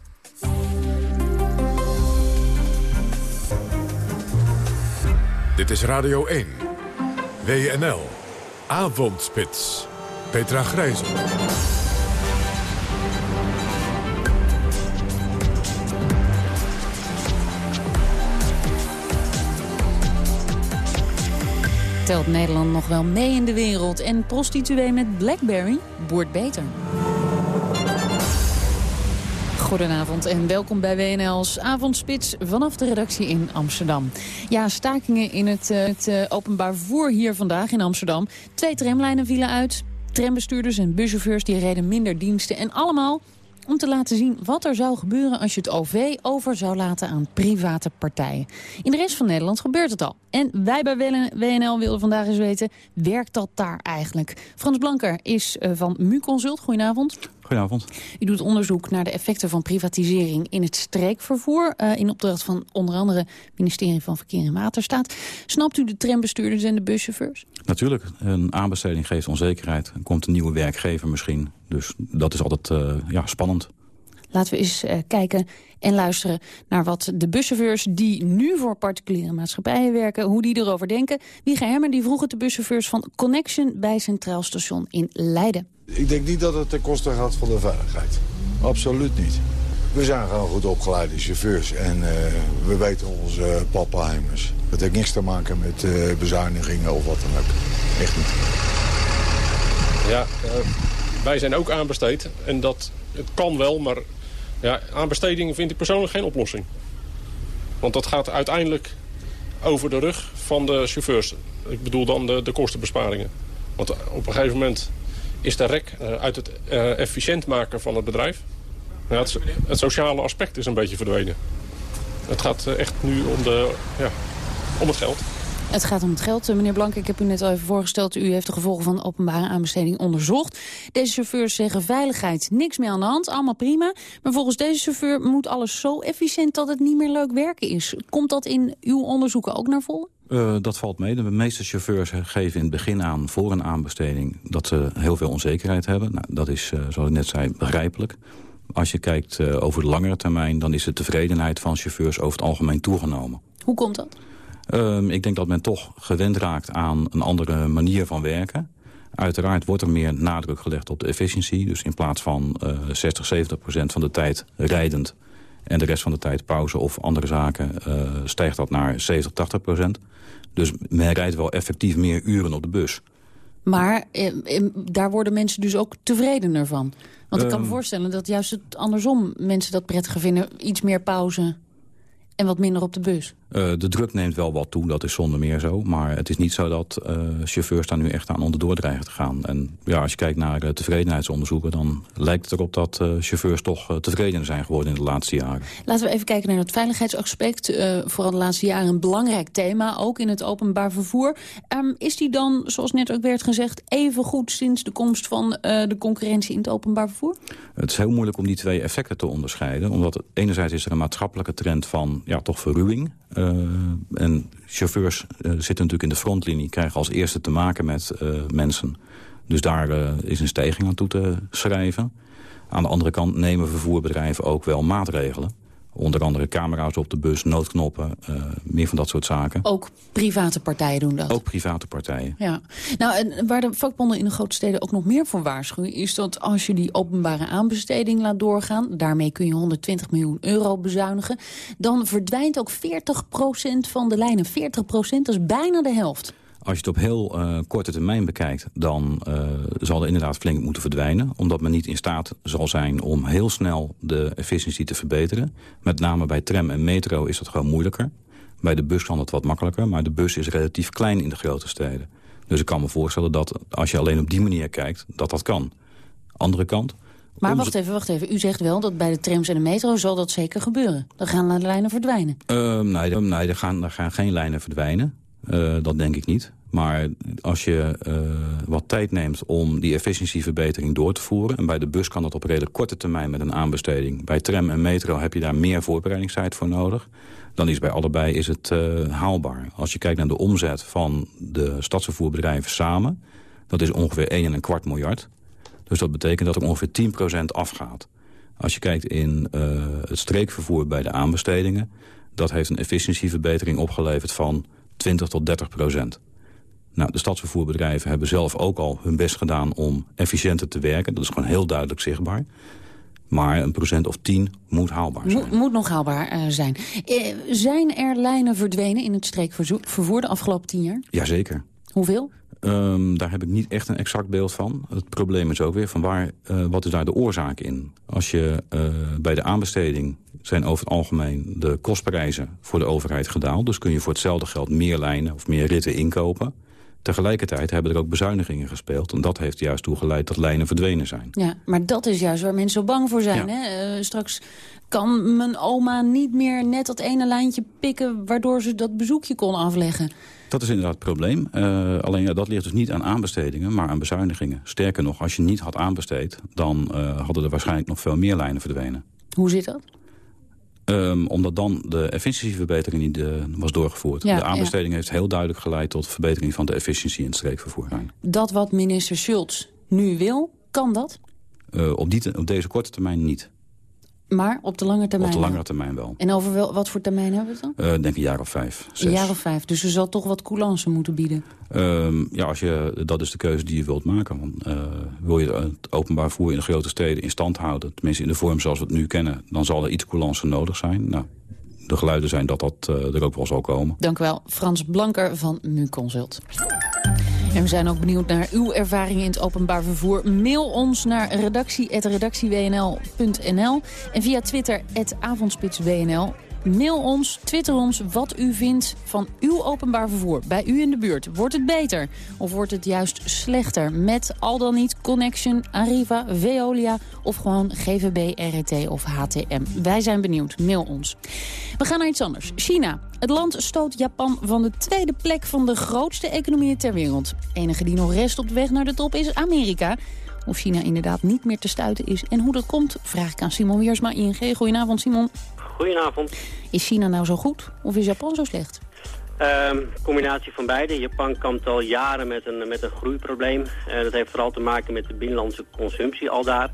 Dit is Radio 1. WNL. Avondspits. Petra Grijzen. Telt Nederland nog wel mee in de wereld en prostituee met Blackberry wordt beter. Goedenavond en welkom bij WNL's Avondspits vanaf de redactie in Amsterdam. Ja, stakingen in het, uh, het uh, openbaar vervoer hier vandaag in Amsterdam. Twee tramlijnen vielen uit. Trambestuurders en buschauffeurs die reden minder diensten. En allemaal om te laten zien wat er zou gebeuren als je het OV over zou laten aan private partijen. In de rest van Nederland gebeurt het al. En wij bij WNL willen vandaag eens weten, werkt dat daar eigenlijk? Frans Blanker is uh, van MuConsult. Goedenavond. Goedenavond. U doet onderzoek naar de effecten van privatisering in het streekvervoer. Uh, in opdracht van onder andere het ministerie van Verkeer en Waterstaat. Snapt u de trambestuurders en de buschauffeurs? Natuurlijk. Een aanbesteding geeft onzekerheid. Er komt een nieuwe werkgever misschien. Dus dat is altijd uh, ja, spannend. Laten we eens uh, kijken en luisteren naar wat de buschauffeurs... die nu voor particuliere maatschappijen werken, hoe die erover denken. Wieger Hermen die vroeg het de buschauffeurs van Connection... bij Centraal Station in Leiden. Ik denk niet dat het ten koste gaat van de veiligheid. Absoluut niet. We zijn gewoon goed opgeleide chauffeurs en uh, we weten onze uh, pappenheimers. Het heeft niks te maken met uh, bezuinigingen of wat dan ook. Echt niet. Ja, wij zijn ook aanbesteed en dat het kan wel, maar ja, aanbesteding vind ik persoonlijk geen oplossing. Want dat gaat uiteindelijk over de rug van de chauffeurs. Ik bedoel dan de, de kostenbesparingen. Want op een gegeven moment is de rek uit het uh, efficiënt maken van het bedrijf. Het, het, sociale aspect is een beetje verdwenen. Het gaat echt nu om, de, ja, om het geld. Het gaat om het geld. Meneer Blank, ik heb u net al even voorgesteld. U heeft de gevolgen van de openbare aanbesteding onderzocht. Deze chauffeurs zeggen veiligheid, niks meer aan de hand, allemaal prima. Maar volgens deze chauffeur moet alles zo efficiënt dat het niet meer leuk werken is. Komt dat in uw onderzoeken ook naar voren? Uh, dat valt mee. De meeste chauffeurs geven in het begin aan voor een aanbesteding... dat ze heel veel onzekerheid hebben. Nou, dat is, uh, zoals ik net zei, begrijpelijk. Als je kijkt uh, over de langere termijn... dan is de tevredenheid van chauffeurs over het algemeen toegenomen. Hoe komt dat? Um, ik denk dat men toch gewend raakt aan een andere manier van werken. Uiteraard wordt er meer nadruk gelegd op de efficiëntie. Dus in plaats van uh, 60, 70 procent van de tijd rijdend... en de rest van de tijd pauze of andere zaken... Uh, stijgt dat naar 70, 80 procent. Dus men rijdt wel effectief meer uren op de bus. Maar eh, eh, daar worden mensen dus ook tevredener van. Want ik kan me ehm. voorstellen dat juist het andersom mensen dat prettiger vinden. Iets meer pauze en wat minder op de bus. Uh, de druk neemt wel wat toe, dat is zonder meer zo. Maar het is niet zo dat uh, chauffeurs daar nu echt aan onderdoor dreigen te gaan. En ja, als je kijkt naar uh, tevredenheidsonderzoeken... dan lijkt het erop dat chauffeurs toch tevredener zijn geworden in de laatste jaren. Laten we even kijken naar het veiligheidsaspect. vooral de laatste jaren een belangrijk thema, ook in het openbaar vervoer. Um, is die dan, zoals net ook werd gezegd... even goed sinds de komst van de concurrentie in het openbaar vervoer? Het is heel moeilijk om die twee effecten te onderscheiden. Omdat enerzijds is er een maatschappelijke trend van ja, toch verruwing... Uh, en chauffeurs uh, zitten natuurlijk in de frontlinie... krijgen als eerste te maken met uh, mensen. Dus daar is een stijging aan toe te schrijven. Aan de andere kant nemen vervoerbedrijven ook wel maatregelen. Onder andere camera's op de bus, noodknoppen, uh, meer van dat soort zaken. Ook private partijen doen dat? Ook private partijen. Ja. Nou, en waar de vakbonden in de grote steden ook nog meer voor waarschuwen... is dat als je die openbare aanbesteding laat doorgaan... daarmee kun je 120 miljoen euro bezuinigen... dan verdwijnt ook 40% van de lijnen. 40% dat is bijna de helft. Als je het op heel uh, korte termijn bekijkt, dan uh, zal er inderdaad flink moeten verdwijnen. Omdat men niet in staat zal zijn om heel snel de efficiëntie te verbeteren. Met name bij tram en metro is dat gewoon moeilijker. Bij de bus kan het wat makkelijker, maar de bus is relatief klein in de grote steden. Dus ik kan me voorstellen dat als je alleen op die manier kijkt, dat dat kan. Andere kant... Maar wacht even, wacht even. U zegt wel dat bij de trams en de metro zal dat zeker gebeuren. Dan gaan de lijnen verdwijnen. Uh, nee, nee er, gaan, er gaan geen lijnen verdwijnen. Uh, dat denk ik niet. Maar als je uh, wat tijd neemt om die efficiëntieverbetering door te voeren... en bij de bus kan dat op redelijk korte termijn met een aanbesteding... bij tram en metro heb je daar meer voorbereidingstijd voor nodig... dan is bij allebei is het uh, haalbaar. Als je kijkt naar de omzet van de stadsvervoerbedrijven samen... dat is ongeveer 1 en een kwart miljard. Dus dat betekent dat er ongeveer 10% afgaat. Als je kijkt in uh, het streekvervoer bij de aanbestedingen... dat heeft een efficiëntieverbetering opgeleverd van 20 tot 30 procent. Nou, de stadsvervoerbedrijven hebben zelf ook al hun best gedaan om efficiënter te werken. Dat is gewoon heel duidelijk zichtbaar. Maar een procent of tien moet haalbaar zijn. Moet, moet nog haalbaar uh, zijn. Uh, zijn er lijnen verdwenen in het streekvervoer de afgelopen tien jaar? Jazeker. Hoeveel? Um, daar heb ik niet echt een exact beeld van. Het probleem is ook weer van waar, uh, wat is daar de oorzaak in? Als je bij de aanbesteding zijn over het algemeen de kostprijzen voor de overheid gedaald. Dus kun je voor hetzelfde geld meer lijnen of meer ritten inkopen. Tegelijkertijd hebben er ook bezuinigingen gespeeld. En dat heeft juist toegeleid dat lijnen verdwenen zijn. Ja, maar dat is juist waar mensen zo bang voor zijn. Hè? Uh, straks kan mijn oma niet meer net dat ene lijntje pikken... waardoor ze dat bezoekje kon afleggen. Dat is inderdaad het probleem. Uh, alleen ja, dat ligt dus niet aan aanbestedingen, maar aan bezuinigingen. Sterker nog, als je niet had aanbesteed... dan uh, hadden er waarschijnlijk nog veel meer lijnen verdwenen. Hoe zit dat? Um, omdat dan de efficiëntieverbetering niet uh, was doorgevoerd. Ja, de aanbesteding ja. heeft heel duidelijk geleid tot verbetering van de efficiëntie in het streekvervoer. Dat wat minister Schultz nu wil, kan dat? Uh, op, die op deze korte termijn niet. Maar op de lange termijn Op de lange termijn wel. En over wel, wat voor termijn hebben we het dan? Uh, denk een jaar of vijf, zes. Een jaar of vijf. Dus er zal toch wat coulance moeten bieden? Uh, ja, als je, dat is de keuze die je wilt maken. Want, uh, wil je het openbaar vervoer in de grote steden in stand houden... tenminste in de vorm zoals we het nu kennen... dan zal er iets coulance nodig zijn. Nou, de geluiden zijn dat dat uh, er ook wel zal komen. Dank u wel. Frans Blanker van MuConsult. En we zijn ook benieuwd naar uw ervaringen in het openbaar vervoer. Mail ons naar redactie.redactiewnl.nl en via Twitter avondspitswnl. Mail ons, twitter ons wat u vindt van uw openbaar vervoer. Bij u in de buurt. Wordt het beter? Of wordt het juist slechter? Met al dan niet Connection, Arriva, Veolia of gewoon GVB, RET of HTM. Wij zijn benieuwd. Mail ons. We gaan naar iets anders. China. Het land stoot Japan van de tweede plek van de grootste economieën ter wereld. Enige die nog rest op de weg naar de top is Amerika. Of China inderdaad niet meer te stuiten is en hoe dat komt, vraag ik aan Simon Wiersma, ING. Goedenavond, Simon. Goedenavond. Is China nou zo goed of is Japan zo slecht? Um, combinatie van beide. Japan kampt al jaren met een, met een groeiprobleem. Uh, dat heeft vooral te maken met de binnenlandse consumptie al daar.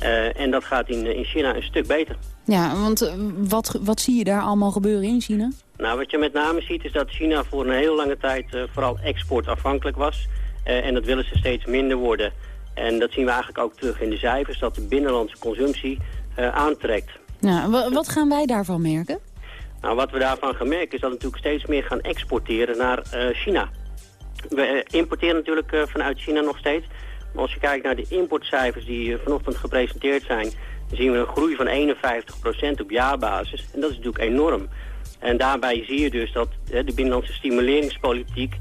Uh, en dat gaat in, in China een stuk beter. Ja, want uh, wat, wat zie je daar allemaal gebeuren in China? Nou, wat je met name ziet is dat China voor een hele lange tijd vooral exportafhankelijk was. en dat willen ze steeds minder worden. En dat zien we eigenlijk ook terug in de cijfers, dat de binnenlandse consumptie aantrekt. Nou, wat gaan wij daarvan merken? Nou, wat we daarvan gaan merken is dat we natuurlijk steeds meer gaan exporteren naar China. We importeren natuurlijk vanuit China nog steeds. Maar als je kijkt naar de importcijfers die vanochtend gepresenteerd zijn... dan zien we een groei van 51% op jaarbasis. En dat is natuurlijk enorm. En daarbij zie je dus dat de binnenlandse stimuleringspolitiek...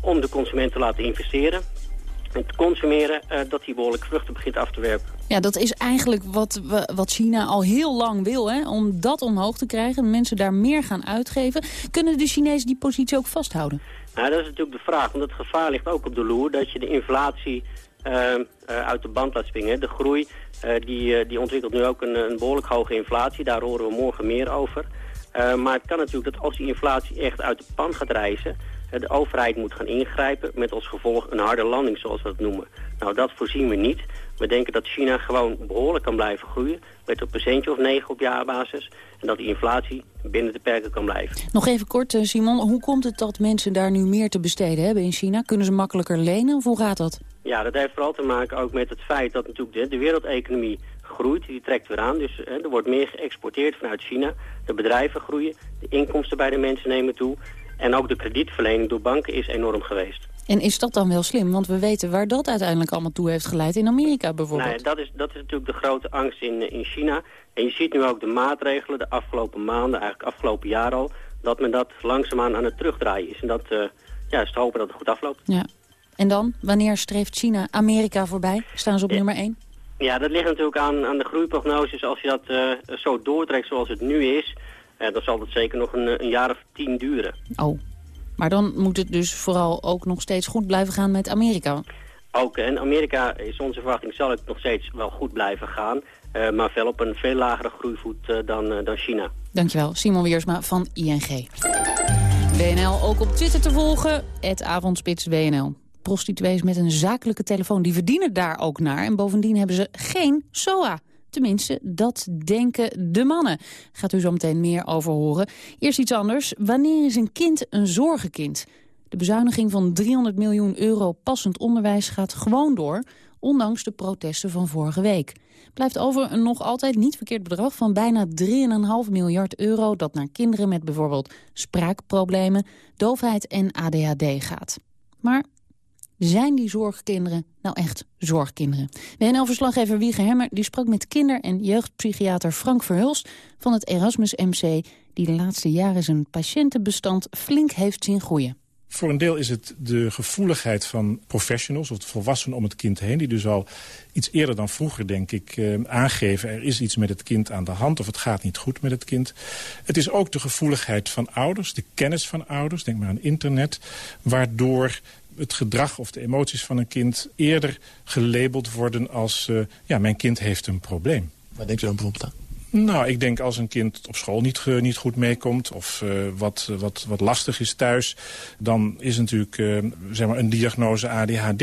Om de consument te laten investeren en te consumeren... Dat die behoorlijk vruchten begint af te werpen. Ja, dat is eigenlijk wat, wat China al heel lang wil, hè? om dat omhoog te krijgen. Mensen daar meer gaan uitgeven. Kunnen de Chinezen die positie ook vasthouden? Nou, dat is natuurlijk de vraag, want het gevaar ligt ook op de loer... dat je de inflatie uh, uit de band laat springen. De groei uh, die, die ontwikkelt nu ook een, een, behoorlijk hoge inflatie. Daar horen we morgen meer over. maar het kan natuurlijk dat als die inflatie echt uit de pan gaat reizen... de overheid moet gaan ingrijpen met als gevolg een harde landing, zoals we dat noemen. Nou, dat voorzien we niet. We denken dat China gewoon behoorlijk kan blijven groeien... met een procentje of negen op jaarbasis... en dat die inflatie binnen de perken kan blijven. Nog even kort, eh, Simon. Hoe komt het dat mensen daar nu meer te besteden hebben in China? Kunnen ze makkelijker lenen of hoe gaat dat? Ja, dat heeft vooral te maken ook met het feit dat natuurlijk de, de wereldeconomie groeit. Die trekt weer aan, dus hè, er wordt meer geëxporteerd vanuit China. De bedrijven groeien, de inkomsten bij de mensen nemen toe... en ook de kredietverlening door banken is enorm geweest. En is dat dan wel slim? Want we weten waar dat uiteindelijk allemaal toe heeft geleid. In Amerika bijvoorbeeld. Nee, dat is, dat is natuurlijk de grote angst in, in China. En je ziet nu ook de maatregelen de afgelopen maanden, eigenlijk afgelopen jaar al... dat men dat langzaamaan aan het terugdraaien is. En dat uh, ja, is te hopen dat het goed afloopt. Ja. En dan, wanneer streeft China Amerika voorbij? Staan ze op nummer 1? Ja, dat ligt natuurlijk aan, aan de groeiprognoses. Als je dat uh, zo doortrekt zoals het nu is... Uh, dan zal dat zeker nog een, een jaar of tien duren. Oh, maar dan moet het dus vooral ook nog steeds goed blijven gaan met Amerika. Ook, en Amerika is onze verwachting zal het nog steeds wel goed blijven gaan. Uh, maar wel op een veel lagere groeivoet uh, dan, uh, dan China. Dankjewel, Simon Wiersma van ING. WNL ook op Twitter te volgen, het avondspits WNL. Prostituees met een zakelijke telefoon, die verdienen daar ook naar. En bovendien hebben ze geen SOA. Tenminste, dat denken de mannen. Gaat u zo meteen meer over horen. Eerst iets anders. Wanneer is een kind een zorgenkind? De bezuiniging van 300 miljoen euro passend onderwijs gaat gewoon door... ondanks de protesten van vorige week. Blijft over een nog altijd niet verkeerd bedrag van bijna 3,5 miljard euro... dat naar kinderen met bijvoorbeeld spraakproblemen, doofheid en ADHD gaat. Maar zijn die zorgkinderen nou echt zorgkinderen? WNL-verslaggever Wieger Hemmer die sprak met kinder- en jeugdpsychiater Frank Verhulst van het Erasmus MC... die de laatste jaren zijn patiëntenbestand flink heeft zien groeien. Voor een deel is het de gevoeligheid van professionals of volwassenen om het kind heen... die dus al iets eerder dan vroeger, denk ik, eh, aangeven... er is iets met het kind aan de hand of het gaat niet goed met het kind. Het is ook de gevoeligheid van ouders, de kennis van ouders, denk maar aan internet... waardoor het gedrag of de emoties van een kind eerder gelabeld worden als... Uh, ja, mijn kind heeft een probleem. Waar denkt u dan bijvoorbeeld aan? Nou, ik denk als een kind op school niet, niet goed meekomt... of uh, wat, wat, wat lastig is thuis... dan is natuurlijk uh, zeg maar een diagnose ADHD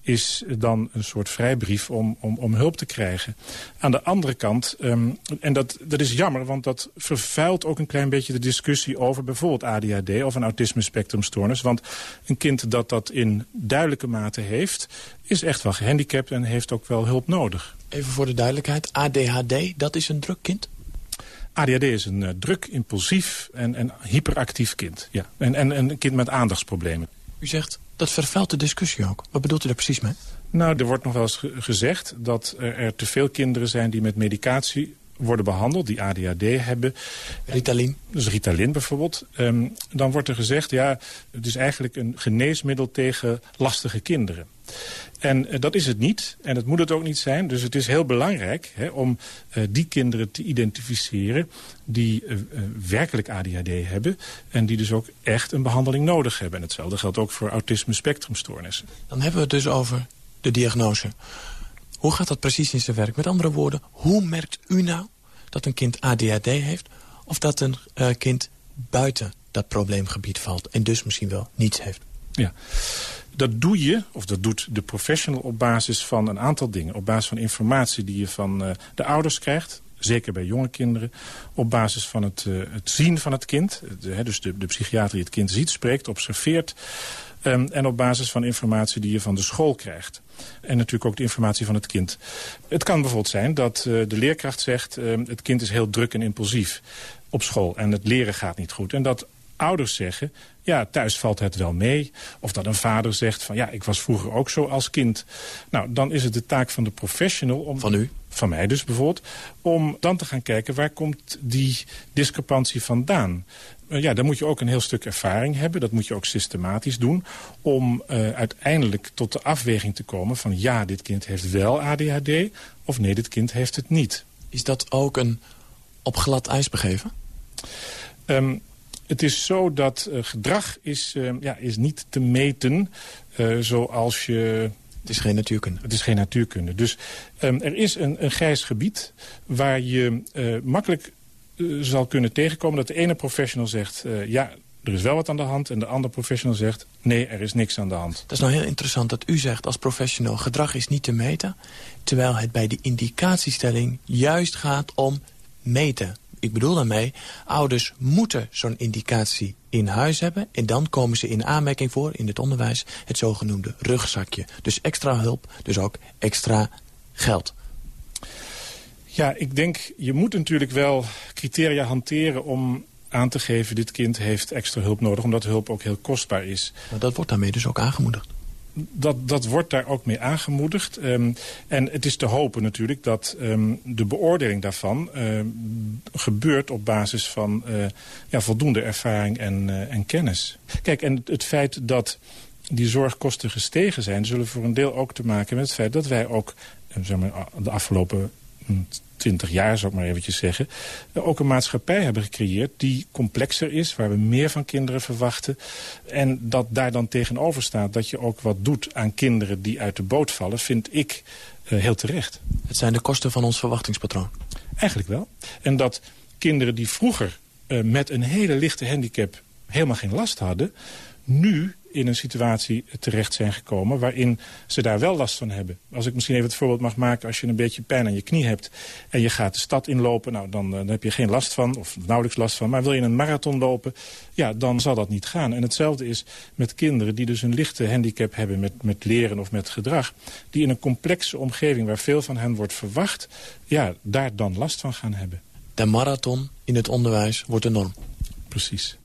is dan een soort vrijbrief om, om, om hulp te krijgen. Aan de andere kant, um, en dat, dat is jammer... want dat vervuilt ook een klein beetje de discussie over bijvoorbeeld ADHD... of een autisme spectrumstoornis. Want een kind dat dat in duidelijke mate heeft... is echt wel gehandicapt en heeft ook wel hulp nodig. Even voor de duidelijkheid, ADHD, dat is een druk kind? ADHD is een uh, druk, impulsief en, en hyperactief kind. Ja. En, en, en een kind met aandachtsproblemen. U zegt, dat vervuilt de discussie ook. Wat bedoelt u daar precies mee? Nou, er wordt nog wel eens gezegd dat er te veel kinderen zijn die met medicatie worden behandeld, die ADHD hebben. Ritalin? Dus Ritalin bijvoorbeeld. Um, dan wordt er gezegd, ja, het is eigenlijk een geneesmiddel tegen lastige kinderen. En uh, dat is het niet. En dat moet het ook niet zijn. Dus het is heel belangrijk hè, om uh, die kinderen te identificeren... die uh, werkelijk ADHD hebben. En die dus ook echt een behandeling nodig hebben. En hetzelfde geldt ook voor autisme spectrumstoornissen. Dan hebben we het dus over de diagnose. Hoe gaat dat precies in zijn werk? Met andere woorden, hoe merkt u nou dat een kind ADHD heeft... of dat een kind buiten dat probleemgebied valt... en dus misschien wel niets heeft? Ja. Dat doe je, of dat doet de professional op basis van een aantal dingen. Op basis van informatie die je van uh, de ouders krijgt. zeker bij jonge kinderen, op basis van het, uh, het zien van het kind. De, dus de, de psychiater die het kind ziet, spreekt, observeert. Um, en op basis van informatie die je van de school krijgt. En natuurlijk ook de informatie van het kind. Het kan bijvoorbeeld zijn dat de leerkracht zegt... Uh, het kind is heel druk en impulsief op school en het leren gaat niet goed. En dat ouders zeggen, ja, thuis valt het wel mee. Of dat een vader zegt van, ja, ik was vroeger ook zo als kind. Nou, dan is het de taak van de professional... Om, van u? Van mij dus bijvoorbeeld. Om dan te gaan kijken, waar komt die discrepantie vandaan? Uh, ja, dan moet je ook een heel stuk ervaring hebben. Dat moet je ook systematisch doen. Om uh, uiteindelijk tot de afweging te komen van... ja, dit kind heeft wel ADHD. Of nee, dit kind heeft het niet. Is dat ook een op glad ijs begeven? Um, het is zo dat uh, gedrag is, uh, ja, is niet te meten uh, zoals je... Het is geen natuurkunde. Het is geen natuurkunde. Dus um, er is een, een grijs gebied waar je makkelijk zal kunnen tegenkomen... dat de ene professional zegt, ja, er is wel wat aan de hand... en de andere professional zegt, nee, er is niks aan de hand. Dat is nou heel interessant dat u zegt als professional... gedrag is niet te meten, terwijl het bij de indicatiestelling juist gaat om meten ik bedoel daarmee, ouders moeten zo'n indicatie in huis hebben... en dan komen ze in aanmerking voor, in het onderwijs, het zogenoemde rugzakje. Dus extra hulp, dus ook extra geld. Ja, ik denk, je moet natuurlijk wel criteria hanteren om aan te geven... dit kind heeft extra hulp nodig, omdat hulp ook heel kostbaar is. Maar dat wordt daarmee dus ook aangemoedigd dat, dat wordt daar ook mee aangemoedigd. Um, en het is te hopen natuurlijk dat um, de beoordeling daarvan um, gebeurt op basis van uh, ja, voldoende ervaring en, uh, en kennis. Kijk, en het, feit dat die zorgkosten gestegen zijn... zullen voor een deel ook te maken met het feit dat wij ook zeg maar, de afgelopen 20 jaar, zou ik maar eventjes zeggen... ook een maatschappij hebben gecreëerd die complexer is... waar we meer van kinderen verwachten. En dat daar dan tegenover staat dat je ook wat doet aan kinderen die uit de boot vallen... vind ik uh, heel terecht. Het zijn de kosten van ons verwachtingspatroon. Eigenlijk wel. En dat kinderen die vroeger uh, met een hele lichte handicap helemaal geen last hadden... nu in een situatie terecht zijn gekomen... waarin ze daar wel last van hebben. Als ik misschien even het voorbeeld mag maken... als je een beetje pijn aan je knie hebt en je gaat de stad inlopen... Nou, dan, dan heb je geen last van, of nauwelijks last van. Maar wil je een marathon lopen, ja, dan zal dat niet gaan. En hetzelfde is met kinderen die dus een lichte handicap hebben... met, met leren of met gedrag. Die in een complexe omgeving waar veel van hen wordt verwacht... ja, daar dan last van gaan hebben. De marathon in het onderwijs wordt een norm. Precies.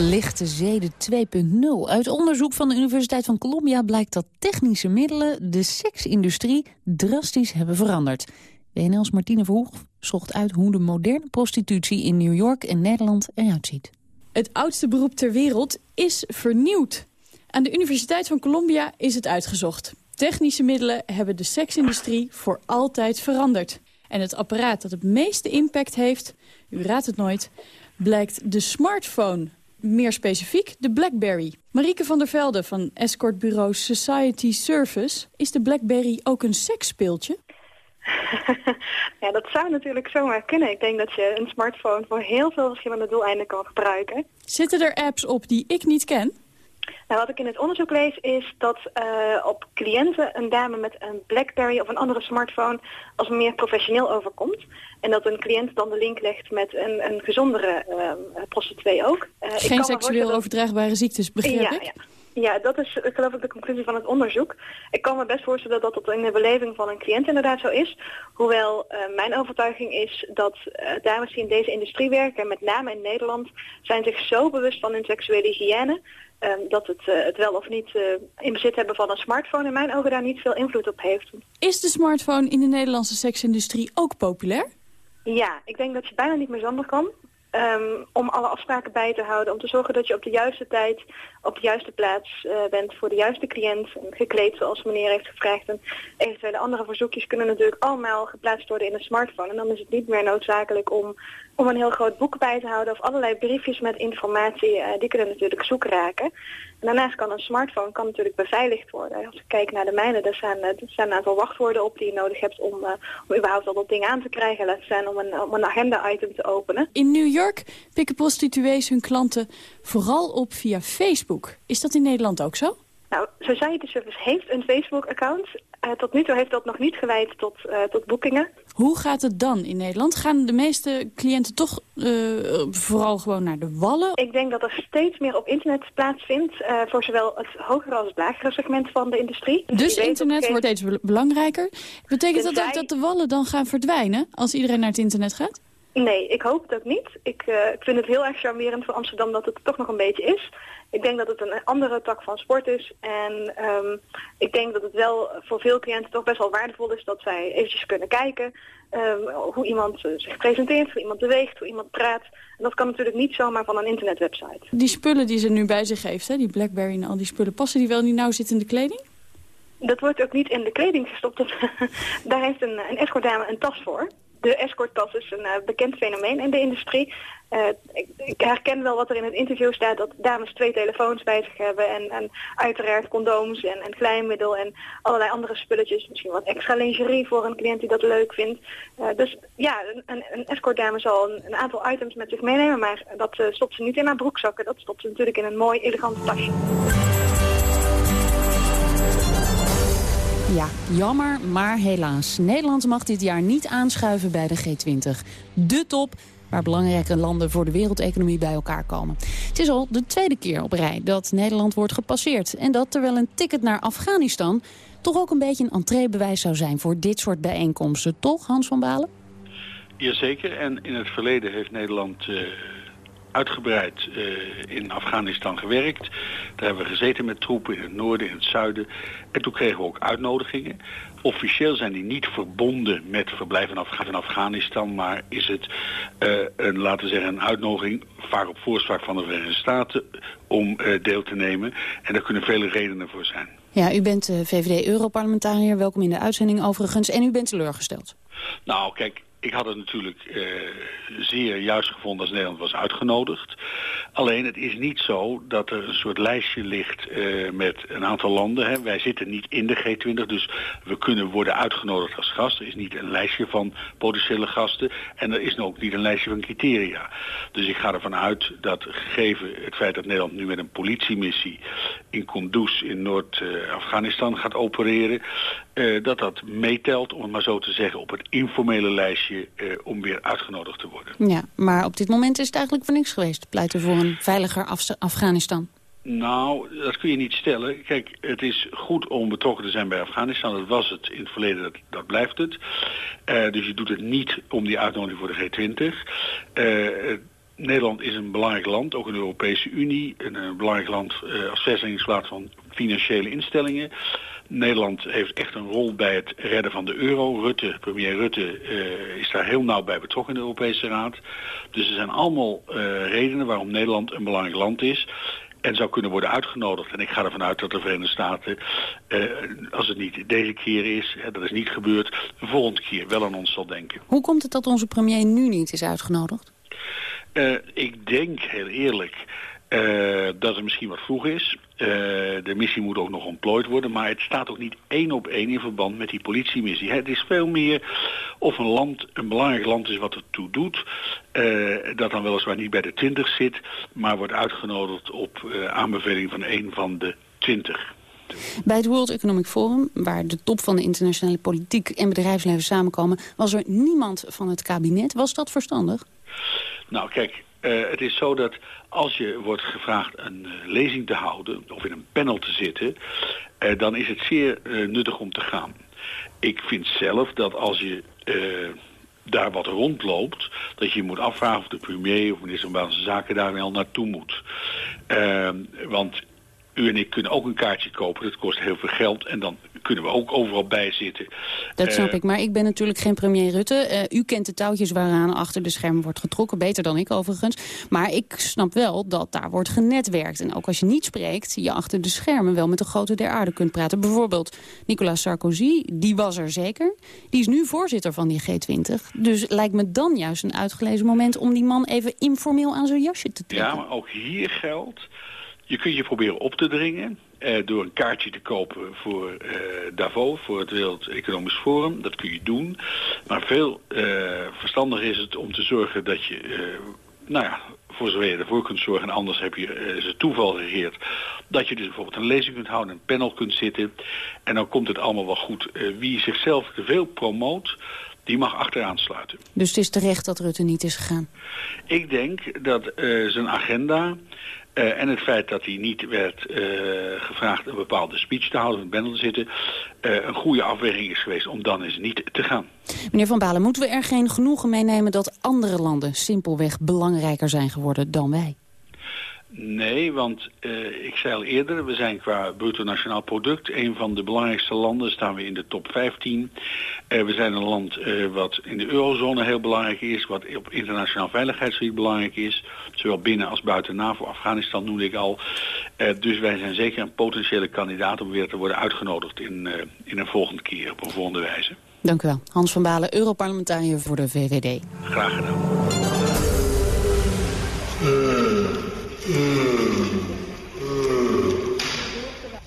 Lichte Zeden 2.0. Uit onderzoek van de Universiteit van Columbia blijkt dat technische middelen de seksindustrie drastisch hebben veranderd. WNL's Martine Verhoeg zocht uit hoe de moderne prostitutie in New York en Nederland eruit ziet. Het oudste beroep ter wereld is vernieuwd. Aan de Universiteit van Columbia is het uitgezocht. Technische middelen hebben de seksindustrie voor altijd veranderd. En het apparaat dat het meeste impact heeft, u raadt het nooit, blijkt de smartphone meer specifiek de BlackBerry. Marieke van der Velde van escortbureau Society Service. Is de BlackBerry ook een seksspeeltje? *laughs* ja, dat zou natuurlijk zomaar kunnen. Ik denk dat je een smartphone voor heel veel verschillende doeleinden kan gebruiken. Zitten er apps op die ik niet ken? Nou, wat ik in het onderzoek lees is dat uh, op cliënten een dame met een Blackberry of een andere smartphone als meer professioneel overkomt. En dat een cliënt dan de link legt met een, een gezondere uh, prostituee ook. Uh, Geen seksueel overdraagbare ziektes, begrijp ja, ik? Ja. Ja, dat is geloof ik de conclusie van het onderzoek. Ik kan me best voorstellen dat dat in de beleving van een cliënt inderdaad zo is. Hoewel uh, mijn overtuiging is dat uh, dames die in deze industrie werken, met name in Nederland, zijn zich zo bewust van hun seksuele hygiëne Um, dat het, uh, het wel of niet uh, in bezit hebben van een smartphone in mijn ogen daar niet veel invloed op heeft. Is de smartphone in de Nederlandse seksindustrie ook populair? Ja, ik denk dat je bijna niet meer zonder kan. Um, om alle afspraken bij te houden, om te zorgen dat je op de juiste tijd, op de juiste plaats uh, bent voor de juiste cliënt, gekleed zoals meneer heeft gevraagd. En eventuele andere verzoekjes kunnen natuurlijk allemaal geplaatst worden in een smartphone. En dan is het niet meer noodzakelijk om, om een heel groot boek bij te houden of allerlei briefjes met informatie, uh, die kunnen natuurlijk zoek raken. En daarnaast kan een smartphone kan natuurlijk beveiligd worden. Als ik kijk naar de mijne, er staan, er staan een aantal wachtwoorden op die je nodig hebt om, uh, om überhaupt al dat ding aan te krijgen. Laat staan om een, om een agenda-item te openen. In New York pikken prostituees hun klanten vooral op via Facebook. Is dat in Nederland ook zo? Nou, Society Service heeft een Facebook-account. Uh, tot nu toe heeft dat nog niet geleid tot, uh, tot boekingen. Hoe gaat het dan in Nederland? Gaan de meeste cliënten toch uh, vooral gewoon naar de wallen? Ik denk dat er steeds meer op internet plaatsvindt... voor zowel het hogere als het lagere segment van de industrie. Dus, dus internet wordt steeds belangrijker. Betekent dat ook dat de wallen dan gaan verdwijnen... als iedereen naar het internet gaat? Nee, ik hoop het ook niet. Ik, uh, ik vind het heel erg charmerend voor Amsterdam dat het toch nog een beetje is. Ik denk dat het een andere tak van sport is. En um, ik denk dat het wel voor veel cliënten toch best wel waardevol is dat zij eventjes kunnen kijken um, hoe iemand uh, zich presenteert, hoe iemand beweegt, hoe iemand praat. En dat kan natuurlijk niet zomaar van een internetwebsite. Die spullen die ze nu bij zich heeft, hè, die Blackberry en al die spullen, passen die wel niet nauw zitten in de kleding? Dat wordt ook niet in de kleding gestopt. *laughs* Daar heeft een, een escortdame een tas voor de escorttas is een uh, bekend fenomeen in de industrie. Uh, ik, ik, herken wel wat er in het interview staat, dat dames twee telefoons bij zich hebben en, en uiteraard condooms en, en kleinmiddel en allerlei andere spulletjes. Misschien wat extra lingerie voor een cliënt die dat leuk vindt. Uh, dus ja, een, een escortdame zal een, een, aantal items met zich meenemen, maar dat stopt ze niet in haar broekzakken. Dat stopt ze natuurlijk in een mooi elegant tasje. Ja, jammer, maar helaas. Nederland mag dit jaar niet aanschuiven bij de G20. De top waar belangrijke landen voor de wereldeconomie bij elkaar komen. Het is al de tweede keer op rij dat Nederland wordt gepasseerd. En dat terwijl een ticket naar Afghanistan toch ook een beetje een entreebewijs zou zijn voor dit soort bijeenkomsten. Toch, Hans van Balen? Jazeker, en in het verleden heeft Nederland... Uh uitgebreid uh, in Afghanistan gewerkt. Daar hebben we gezeten met troepen in het noorden, in het zuiden. En toen kregen we ook uitnodigingen. Officieel zijn die niet verbonden met verblijf in, Af in Afghanistan... maar is het, uh, een, laten we zeggen, een uitnodiging... vaak op voorspraak van de Verenigde Staten om uh, deel te nemen. En daar kunnen vele redenen voor zijn. Ja, u bent VVD-Europarlementariër. Welkom in de uitzending overigens. En u bent teleurgesteld. Nou, kijk, ik had het natuurlijk uh, zeer juist gevonden als Nederland was uitgenodigd. Alleen het is niet zo dat er een soort lijstje ligt uh, met een aantal landen. Hè. Wij zitten niet in de G20, dus we kunnen worden uitgenodigd als gast. Er is niet een lijstje van potentiële gasten en er is ook niet een lijstje van criteria. Dus ik ga ervan uit dat gegeven het feit dat Nederland nu met een politiemissie in Kunduz in Noord-Afghanistan gaat opereren... Uh, dat dat meetelt, om het maar zo te zeggen, op het informele lijstje uh, om weer uitgenodigd te worden. Ja, maar op dit moment is het eigenlijk voor niks geweest, pleiten voor een veiliger Af Afghanistan. Nou, dat kun je niet stellen. Kijk, het is goed om betrokken te zijn bij Afghanistan. Dat was het in het verleden, dat, dat blijft het. Uh, dus je doet het niet om die uitnodiging voor de G20. Uh, Nederland is een belangrijk land, ook in de Europese Unie. Een, een belangrijk land als vestigingsplaats van financiële instellingen. Nederland heeft echt een rol bij het redden van de euro. Rutte, premier Rutte uh, is daar heel nauw bij betrokken in de Europese Raad. Dus er zijn allemaal uh, redenen waarom Nederland een belangrijk land is en zou kunnen worden uitgenodigd. En ik ga ervan uit dat de Verenigde Staten, uh, als het niet deze keer is, hè, dat is niet gebeurd, de volgende keer wel aan ons zal denken. Hoe komt het dat onze premier nu niet is uitgenodigd? Uh, ik denk, heel eerlijk, uh, dat het misschien wat vroeg is. Uh, de missie moet ook nog ontplooid worden. Maar het staat ook niet één op één in verband met die politiemissie. Het is veel meer of een land een belangrijk land is wat ertoe doet. Uh, dat dan weliswaar niet bij de twintig zit. Maar wordt uitgenodigd op aanbeveling van een van de twintig. Bij het World Economic Forum, waar de top van de internationale politiek en bedrijfsleven samenkomen, was er niemand van het kabinet. Was dat verstandig? Nou, kijk, uh, het is zo dat als je wordt gevraagd een uh, lezing te houden of in een panel te zitten, uh, dan is het zeer nuttig om te gaan. Ik vind zelf dat als je daar wat rondloopt, dat je moet afvragen of de premier of minister van Buitenlandse Zaken daar wel naartoe moet. want u en ik kunnen ook een kaartje kopen. Dat kost heel veel geld. En dan kunnen we ook overal bij zitten. Dat snap uh, ik. Maar ik ben natuurlijk geen premier Rutte. Uh, u kent de touwtjes waaraan achter de schermen wordt getrokken. Beter dan ik overigens. Maar ik snap wel dat daar wordt genetwerkt. En ook als je niet spreekt, je achter de schermen wel met de grote der aarde kunt praten. Bijvoorbeeld Nicolas Sarkozy, die was er zeker. Die is nu voorzitter van die G20. Dus lijkt me dan juist een uitgelezen moment om die man even informeel aan zijn jasje te trekken. Ja, maar ook hier geldt je kunt je proberen op te dringen uh, door een kaartje te kopen voor uh, Davos, voor het Wereld Economisch Forum. Dat kun je doen. Maar veel uh, verstandiger is het om te zorgen dat je nou ja, voor zover je ervoor kunt zorgen. En anders heb je ze toeval geregeerd. Dat je dus bijvoorbeeld een lezing kunt houden, een panel kunt zitten. En dan komt het allemaal wel goed. Uh, wie zichzelf te veel promoot, die mag achteraan sluiten. Dus het is terecht dat Rutte niet is gegaan? Ik denk dat uh, zijn agenda uh, en het feit dat hij niet werd uh, gevraagd een bepaalde speech te houden, met bendel te zitten, uh, een goede afweging is geweest om dan eens niet te gaan. Meneer Van Balen, moeten we er geen genoegen meenemen dat andere landen simpelweg belangrijker zijn geworden dan wij? Nee, want uh, ik zei al eerder, we zijn qua bruto nationaal product een van de belangrijkste landen, staan we in de top 15. Uh, we zijn een land uh, wat in de eurozone heel belangrijk is, wat op internationaal veiligheidsgebied belangrijk is, zowel binnen als buiten NAVO, Afghanistan noemde ik al. dus wij zijn zeker een potentiële kandidaat om weer te worden uitgenodigd in, in een volgende keer, op een volgende wijze. Dank u wel. Hans van Balen, Europarlementariër voor de VVD. Graag gedaan.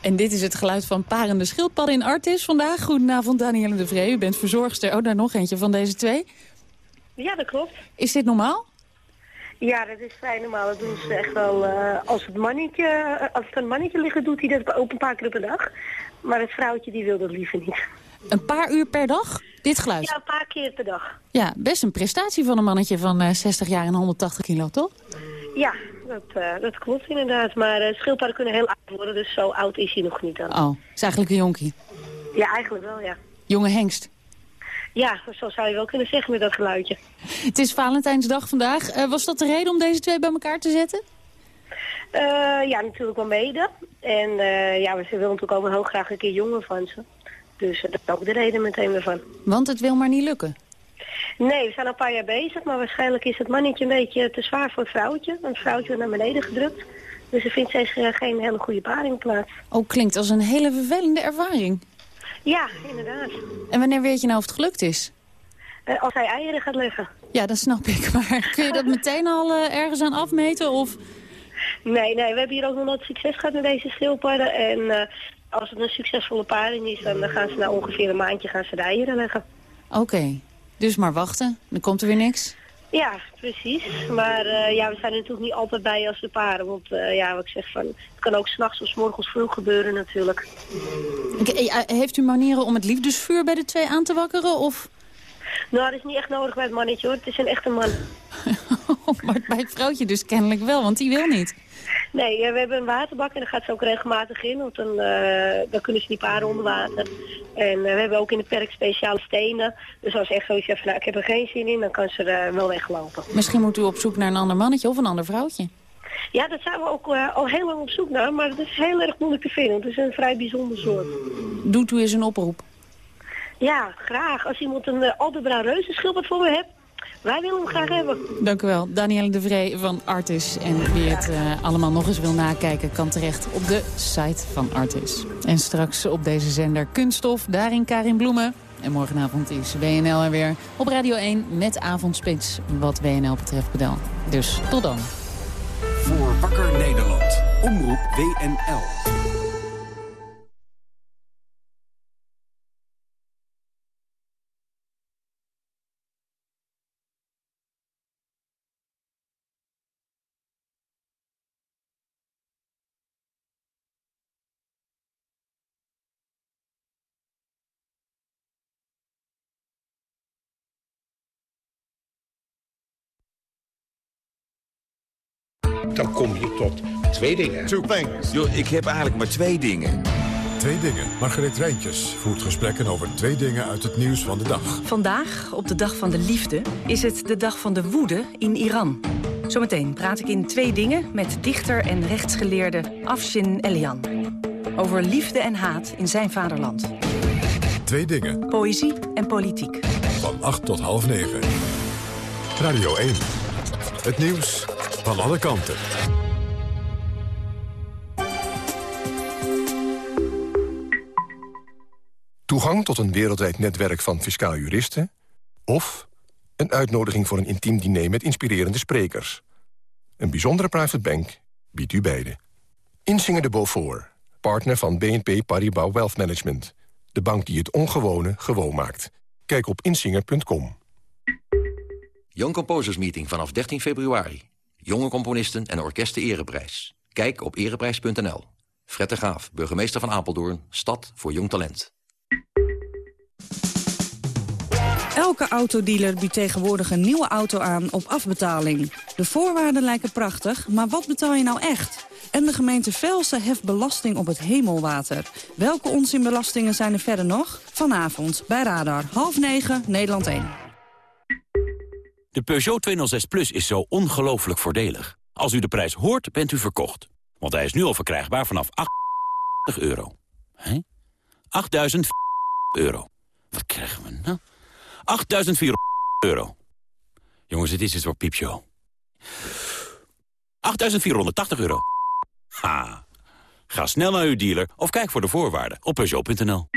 En dit is het geluid van parende schildpadden in Artis vandaag. Goedenavond, Danielle de Vree. U bent verzorgster. Oh, daar nog eentje van deze twee. Ja, dat klopt. Is dit normaal? Ja, dat is vrij normaal. Dat doen ze echt wel. Uh, als, het mannetje, als het een mannetje liggen, doet hij dat ook een paar keer per dag. Maar het vrouwtje die wil dat liever niet. Een paar uur per dag? Dit geluid? Ja, een paar keer per dag. Ja, best een prestatie van een mannetje van uh, 60 jaar en 180 kilo, toch? Ja, dat, uh, dat klopt inderdaad. Maar uh, schildpadden kunnen heel oud worden, dus zo oud is hij nog niet dan. Oh, is eigenlijk een jonkie? Ja, eigenlijk wel, ja. Jonge hengst? Ja, zo zou je wel kunnen zeggen met dat geluidje. Het is Valentijnsdag vandaag. Uh, was dat de reden om deze twee bij elkaar te zetten? ja, natuurlijk wel mede. En ja, we willen natuurlijk ook heel graag een keer jongen van ze. Dus dat is ook de reden meteen weer van. Want het wil maar niet lukken? Nee, we zijn al een paar jaar bezig, maar waarschijnlijk is het mannetje een beetje te zwaar voor het vrouwtje. Want het vrouwtje wordt naar beneden gedrukt. Dus er vindt steeds geen hele goede paring plaats. Oh, klinkt als een hele vervelende ervaring. Ja, inderdaad. En wanneer weet je nou of het gelukt is? Uh, als hij eieren gaat leggen. Ja, dat snap ik. *laughs* Maar kun je dat meteen al uh, ergens aan afmeten? Of... Nee, nee, we hebben hier ook nog nooit succes gehad met deze schildpadden. En uh, als het een succesvolle paring is, dan gaan ze na ongeveer een maandje gaan ze de eieren leggen. Oké. Okay. Dus maar wachten, dan komt er weer niks. Ja, precies. Maar uh, ja, we zijn er natuurlijk niet altijd bij als de paren. Want uh, ja, wat ik zeg, van, het kan ook s'nachts of s morgens vroeg gebeuren natuurlijk. Okay, heeft u manieren om het liefdesvuur bij de twee aan te wakkeren? Of? Nou, dat is niet echt nodig bij het mannetje hoor. Het is een echte man. *laughs* maar bij het vrouwtje dus kennelijk wel, want die wil niet. Nee, we hebben een waterbak en daar gaat ze ook regelmatig in. Want dan, uh, dan kunnen ze die paren onder water. En uh, we hebben ook in de perk speciale stenen. Dus als echt zoiets zegt, nou, ik heb er geen zin in, dan kan ze er wel weglopen. Misschien moet u op zoek naar een ander mannetje of een ander vrouwtje. Ja, dat zijn we ook al heel lang op zoek naar. Maar dat is heel erg moeilijk te vinden. Het is een vrij bijzonder soort. Doet u eens een oproep? Ja, graag. Als iemand een uh, Aldebra reuzenschilpad voor me hebt, wij willen hem graag hebben. Dank u wel. Danielle de Vree van Artis. En wie het uh, allemaal nog eens wil nakijken... kan terecht op de site van Artis. En straks op deze zender Kunststof, daarin Karin Bloemen. En morgenavond is WNL er weer op Radio 1 met avondspits... wat WNL betreft bedel. Dus tot dan. Voor Wakker Nederland. Omroep WNL. Dan kom je tot twee dingen. Two things. Yo, ik heb eigenlijk maar twee dingen. Twee dingen. Margreet Rijntjes voert gesprekken over twee dingen uit het nieuws van de dag. Vandaag, op de dag van de liefde, is het de dag van de woede in Iran. Zometeen praat ik in twee dingen met dichter en rechtsgeleerde Afshin Elian. Over liefde en haat in zijn vaderland. Twee dingen. Poëzie en politiek. Van 8 tot half negen. Radio 1. Het nieuws van alle kanten. Toegang tot een wereldwijd netwerk van fiscaal juristen... of een uitnodiging voor een intiem diner met inspirerende sprekers. Een bijzondere private bank biedt u beide. Insinger de Beaufort, partner van BNP Paribas Wealth Management. De bank die het ongewone gewoon maakt. Kijk op insinger.com. Young Composers Meeting vanaf 13 februari. Jonge componisten en orkesten ereprijs. Kijk op ereprijs.nl. Fred de Graaf, burgemeester van Apeldoorn. Stad voor jong talent. Elke autodealer biedt tegenwoordig een nieuwe auto aan op afbetaling. De voorwaarden lijken prachtig, maar wat betaal je nou echt? En de gemeente Velsen heft belasting op het hemelwater. Welke onzinbelastingen zijn er verder nog? Vanavond bij Radar, half negen, Nederland 1. De Peugeot 206 Plus is zo ongelooflijk voordelig. Als u de prijs hoort, bent u verkocht. Want hij is nu al verkrijgbaar vanaf 8 euro. Hé? 8.000 euro. Wat krijgen we nou? 8.400 euro. Jongens, het is een soort piepshow. 8.480 euro. Ha. Ga snel naar uw dealer of kijk voor de voorwaarden op Peugeot.nl.